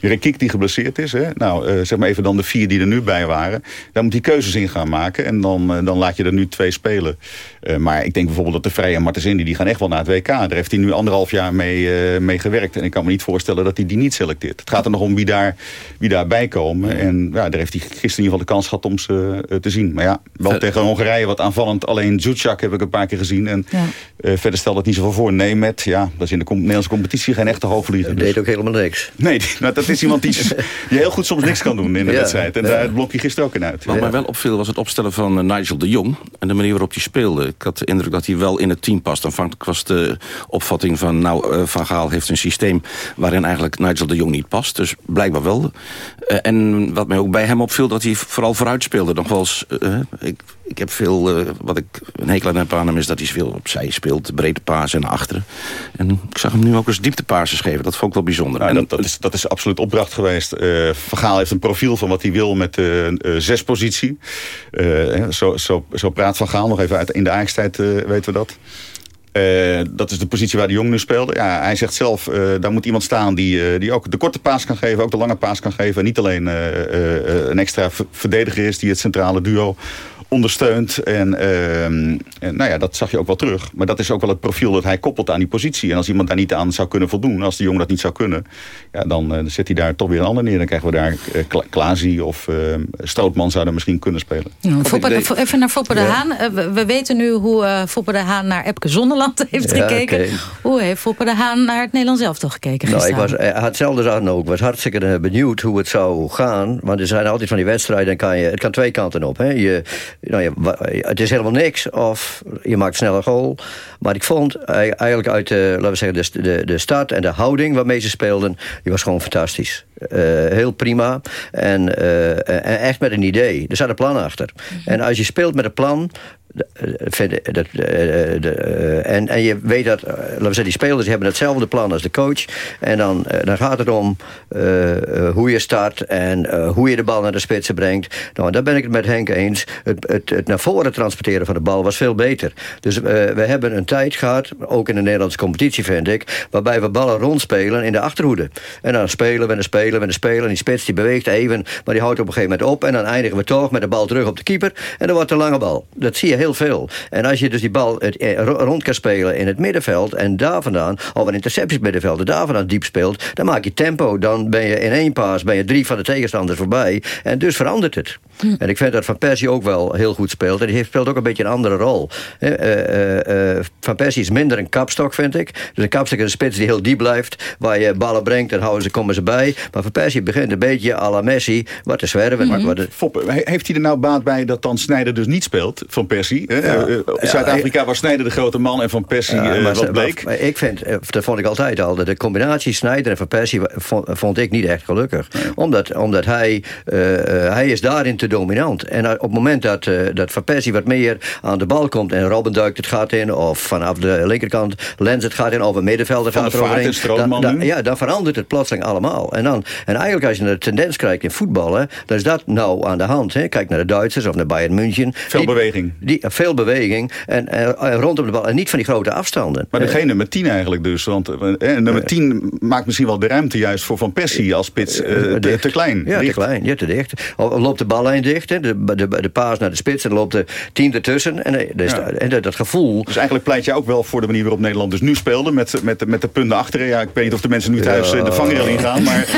Rekik die geblesseerd is. Hè? Nou, uh, zeg maar even dan de vier die er nu bij waren. Daar moet hij keuzes in gaan maken. En dan, uh, dan laat je er nu twee spelen. Uh, maar ik denk bijvoorbeeld dat de Vrije en Martens Indy... die gaan echt wel naar het WK. Daar heeft hij nu anderhalf jaar mee, mee gewerkt. En ik kan me niet voorstellen dat hij die niet selecteert. Het gaat er nog om wie, daar, wie daarbij komen. En ja, daar heeft hij gisteren in ieder geval de kans gehad om ze te zien. Maar ja, wel tegen Hongarije wat aanvallend. Alleen Zuzak heb ik een paar keer gezien. En ja. verder stelt het niet zoveel voor. Nee, met, ja, dat is in de Nederlandse competitie geen echte hoofdvlieger. Dus. deed ook helemaal niks. Nee, <laughs> nou, dat is iemand die, <laughs> die heel goed soms niks kan doen in de ja, wedstrijd. En ja. daar blok je gisteren ook in uit. Wat ja. mij wel opviel was het opstellen van uh, Nigel de Jong. En de manier waarop hij speelde. Ik had de indruk dat hij wel in het team past. Aanvankelijk was de opvatting van... nou, uh, Van Gaal heeft een systeem waarin eigenlijk Nigel de Jong niet past. Dus blijkbaar wel. Uh, en wat mij ook bij hem opviel, dat hij vooral vooruit speelde. Nog wel eens, ik, ik heb veel, uh, wat ik een hekel aan heb aan hem... is dat hij veel opzij speelt, breedte paas en naar achteren. En ik zag hem nu ook eens dieptepases geven. Dat vond ik wel bijzonder. Nou, en dat, dat, is, dat is absoluut opdracht geweest. Uh, Vergaal heeft een profiel van wat hij wil met de uh, zespositie. zo, zo, zo praat Van Gaal nog even uit. In de Ajax-tijd weten we dat. Uh, dat is de positie waar de Jong nu speelde. Ja, hij zegt zelf, uh, daar moet iemand staan die, uh, die ook de korte paas kan geven, ook de lange paas kan geven. En niet alleen een extra verdediger is die het centrale duo ondersteunt. En, uh, en, nou ja, dat zag je ook wel terug. Maar dat is ook wel het profiel dat hij koppelt aan die positie. En als iemand daar niet aan zou kunnen voldoen, als de Jong dat niet zou kunnen... Ja, dan uh, zet hij daar toch weer een ander neer. Dan krijgen we daar uh, Kla Klaasie of Stootman zouden misschien kunnen spelen. Ja, Foppe, de, even naar Foppe de Haan. We, we, weten nu hoe Foppe de Haan naar Epke Zonderland <laughs> heeft ja, gekeken. Okay. Hoe heeft Foppe de Haan naar het Nederlands elftal gekeken nou, ik was hetzelfde aan ook. Ik was hartstikke benieuwd hoe het zou gaan. Want er zijn altijd van die wedstrijden, kan je, het kan twee kanten op. Hè. Je, nou ja, het is helemaal niks of je maakt sneller goal. Maar ik vond eigenlijk uit de, laten we zeggen, de, de, de start en de houding waarmee ze speelden, die was gewoon fantastisch. Uh, heel prima. En, uh, en, echt met een idee. Er zat een plan achter. -hmm. En als je speelt met een plan... De, de, de, en, en je weet dat, laten we zeggen, die spelers hebben hetzelfde plan als de coach. En dan, dan gaat het om hoe je start en hoe je de bal naar de spitsen brengt. Nou, daar ben ik het met Henk eens. Het, het, naar voren transporteren van de bal was veel beter. Dus we hebben een tijd gehad, ook in de Nederlandse competitie vind ik, waarbij we ballen rondspelen in de achterhoede. En dan spelen we en spelen we en spelen. En die spits die beweegt even, maar die houdt op een gegeven moment op. En dan eindigen we toch met de bal terug op de keeper. En dan wordt een lange bal. Dat zie je heel veel. En als je dus die bal het, eh, rond kan spelen in het middenveld... en daar vandaan, of een interceptiesmiddenveld... en daar vandaan diep speelt, dan maak je tempo. Dan ben je in één paas ben je drie van de tegenstanders voorbij. En dus verandert het. Hm. En ik vind dat Van Persie ook wel heel goed speelt. En die speelt ook een beetje een andere rol. Uh, uh, uh, van Persie is minder een kapstok, vind ik. Dus een kapstok is een spits die heel diep blijft... waar je ballen brengt en houden ze, komen ze bij. Maar Van Persie begint een beetje à la Messi... wat te zwerven. Mm -hmm. wat de... Foppe, heeft hij er nou baat bij dat dan Snijder dus niet speelt... van Persie Persie. Zuid-Afrika was Snijder de grote man en Van Persie ja, wat bleek. Maar, ik vind, dat vond ik altijd al, de combinatie Snijder en Van Persie vond, ik niet echt gelukkig. Omdat, omdat hij, hij is daarin te dominant. En op het moment dat, dat Van Persie wat meer aan de bal komt en Robben duikt het gaat in, of vanaf de linkerkant Lens het gaat in, of een middenvelder gaat eroverheen. Dan, dan, ja, dan verandert het plotseling allemaal. En, dan, en eigenlijk als je een tendens krijgt in voetballen, dan is dat nou aan de hand. Hè. Kijk naar de Duitsers of naar Bayern München. Veel beweging. Die, veel beweging en, en, rondom de bal en niet van die grote afstanden. Maar geen nummer 10 eigenlijk dus. Want eh, nummer 10 maakt misschien wel de ruimte juist voor Van Persie als spits eh, te, te, klein. Ja, te klein. Ja, te dicht. Of loopt de ballijn dicht, hè. De, de, de, paas naar de spits en loopt de 10 ertussen. En, en dat, dat gevoel... Dus eigenlijk pleit je ook wel voor de manier waarop Nederland dus nu speelde. Met, met, met de punten achteren. Ja, ik weet niet of de mensen nu thuis ja. de vangrail ingaan. Maar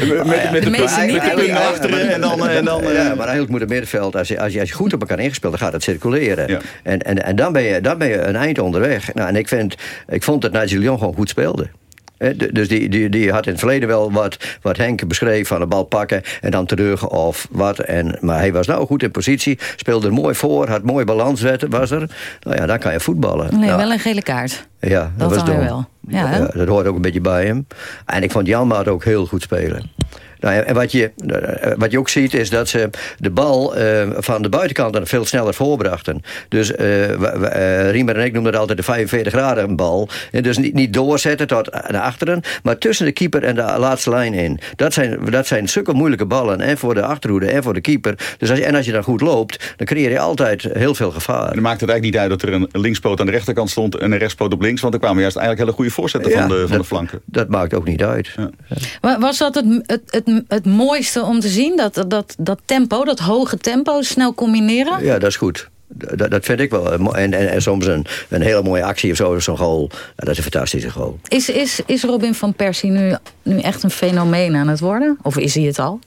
uh, <laughs> met, met, de, de punten achteren. En dan, en dan, ja, maar eigenlijk moet het middenveld, als je, als je, als je goed op elkaar ingespeeld, dan gaat het circuleren. Ja. En, en, en dan, ben je, dan ben je een eind onderweg. Nou, en ik, vind, ik vond dat Nigel Jong gewoon goed speelde. Dus die, die, die had in het verleden wel wat, wat Henk beschreef van de bal pakken en dan terug of wat. En, maar hij was nou goed in positie, speelde er mooi voor, had mooi balans was er. Nou ja, dan kan je voetballen. Nee, nou, wel een gele kaart. Ja, dat, was dom. wel. Ja, ja, dat hoort ook een beetje bij hem. En ik vond Jan Maat ook heel goed spelen. Nou, en wat je, eh, wat je ook ziet is dat ze de bal uh, van de buitenkant dan veel sneller voorbrachten. Dus uh, Riemer en ik noemden het altijd de 45 graden bal. En dus niet, niet doorzetten tot naar achteren, maar tussen de keeper en de laatste lijn in. Dat zijn, dat zijn zulke moeilijke ballen, en voor de achterhoede en voor de keeper. Dus als je, en als je dan goed loopt, dan creëer je altijd heel veel gevaar. En dan maakt het eigenlijk niet uit dat er een linkspoot aan de rechterkant stond en een rechtspoot op links, want er kwamen juist eigenlijk hele goede voorzetten van, de, van de flanken. Dat maakt ook niet uit. Ja. Was dat het, het, het het mooiste om te zien? Dat, dat, dat tempo, dat hoge tempo, snel combineren? Ja, dat is goed. Dat, dat vind ik wel. En, en, en soms een, een hele mooie actie of zo, zo'n goal. dat is een fantastische goal. Is, is, is Robin van Persie nu, nu echt een fenomeen aan het worden? Of is hij het al?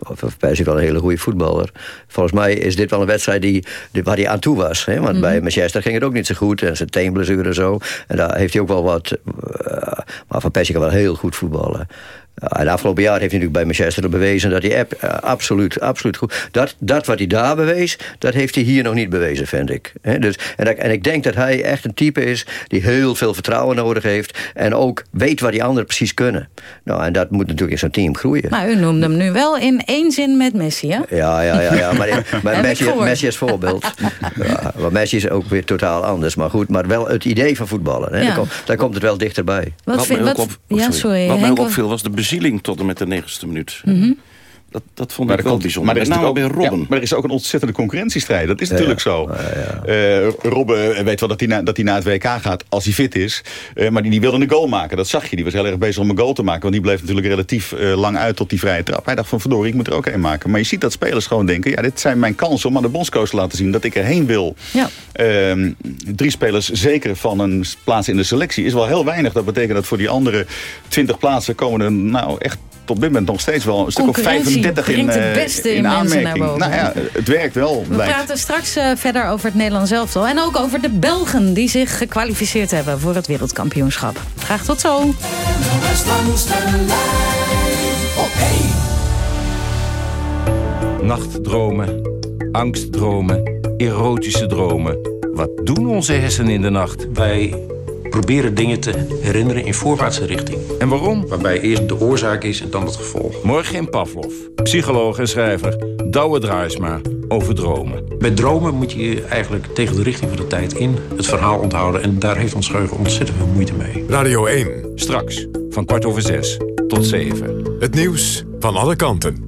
Van Persie wel een hele goede voetballer. Volgens mij is dit wel een wedstrijd die, die waar hij aan toe was. Hè? Want mm bij Manchester ging het ook niet zo goed. En zijn teenblessure en zo. En daar heeft hij ook wel wat... Uh, maar Van Persie kan wel heel goed voetballen. En afgelopen jaar heeft hij natuurlijk bij Manchester bewezen dat hij uh, absoluut, absoluut goed... Dat, dat wat hij daar bewees, dat heeft hij hier nog niet bewezen, vind ik. dus, en, en ik denk dat hij echt een type is die heel veel vertrouwen nodig heeft... en ook weet wat die anderen precies kunnen. Nou, en dat moet natuurlijk in zo'n team groeien. Maar u noemde hem nu wel in één zin met Messi, hè? Ja, ja, ja. ja maar, <laughs> maar Messi, Messi is voorbeeld. <laughs> ja, maar Messi is ook weer totaal anders. Maar goed, maar wel het idee van voetballen. Hè? Ja. Daar, komt, daar, komt, het wel dichterbij. Wat, wat, vind, wat, op, oh, ja, sorry. Wat mij ook opviel was de bezieling tot en met de negenste minuut. Mm -hmm. Dat, dat vond maar ik wel komt, bijzonder. Maar er, is ook, bij Robben. Ja, maar er is ook een ontzettende concurrentiestrijd. Dat is natuurlijk ja, zo. Ja, uh, Robben weet wel dat hij, na, dat hij na het WK gaat als hij fit is. Uh, maar die, die, wilde een goal maken. Dat zag je. Die was heel erg bezig om een goal te maken. Want die bleef natuurlijk relatief uh, lang uit tot die vrije trap. Hij dacht van verdorie, ik moet er ook een maken. Maar je ziet dat spelers gewoon denken... ja, dit zijn mijn kansen om aan de bondscoach te laten zien dat ik erheen wil. Ja. Ehm, drie spelers zeker van een plaats in de selectie is wel heel weinig. Dat betekent dat voor die andere twintig plaatsen komen er nou echt tot dit moment nog steeds wel een stuk of 35 in, het beste in, in aanmerking. Nou ja, het werkt wel. We praten straks uh, verder over het Nederlands elftal. En ook over de Belgen die zich gekwalificeerd hebben voor het wereldkampioenschap. Graag tot zo. Nachtdromen, angstdromen, erotische dromen. Wat doen onze hersenen in de nacht? Wij proberen dingen te herinneren in voorwaartse richting. En waarom? Waarbij eerst de oorzaak is en dan het gevolg. Morgen in Pavlov, psycholoog en schrijver Douwe Draaisma over dromen. Bij dromen moet je eigenlijk tegen de richting van de tijd in het verhaal onthouden. En daar heeft ons geheugen ontzettend veel moeite mee. Radio 1. Straks, van kwart over zes tot zeven. Het nieuws van alle kanten.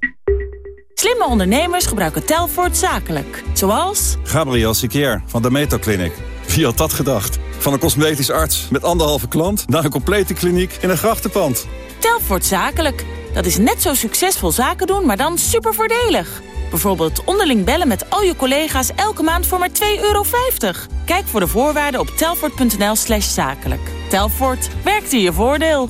Slimme ondernemers gebruiken Telfort zakelijk. Zoals... Gabriel Sikier van de Meto Clinic. Wie had dat gedacht? Van een cosmetisch arts met anderhalve klant... naar een complete kliniek in een grachtenpand. Telfort zakelijk. Dat is net zo succesvol zaken doen, maar dan super voordelig. Bijvoorbeeld onderling bellen met al je collega's elke maand voor maar 2,50 euro. Kijk voor de voorwaarden op telfort.nl slash zakelijk. Telfort, werkt in je voordeel.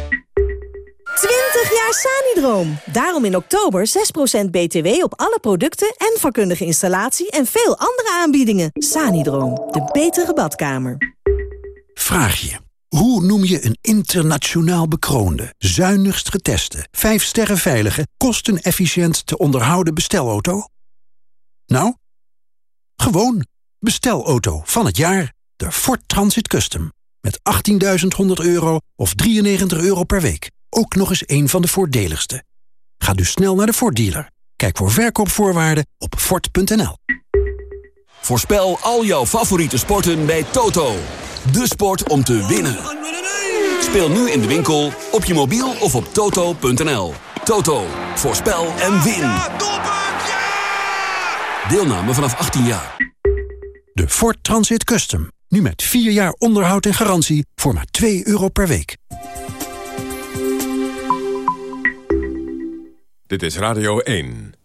20 jaar Sanidroom. Daarom in oktober 6% BTW op alle producten en vakkundige installatie en veel andere aanbiedingen. Sanidroom, de betere badkamer. Vraag je. Hoe noem je een internationaal bekroonde, zuinigst geteste, 5 sterren veilige, kostenefficiënt te onderhouden bestelauto? Nou? Gewoon bestelauto van het jaar. De Ford Transit Custom. Met 18.100 euro of 93 euro per week ook nog eens een van de voordeligste. Ga dus snel naar de Ford dealer. Kijk voor verkoopvoorwaarden op Ford.nl. Voorspel al jouw favoriete sporten bij Toto. De sport om te winnen. Speel nu in de winkel, op je mobiel of op toto.nl. Toto, voorspel en win. Deelname vanaf 18 jaar. De Ford Transit Custom. Nu met 4 jaar onderhoud en garantie voor maar 2 euro per week. Dit is Radio 1.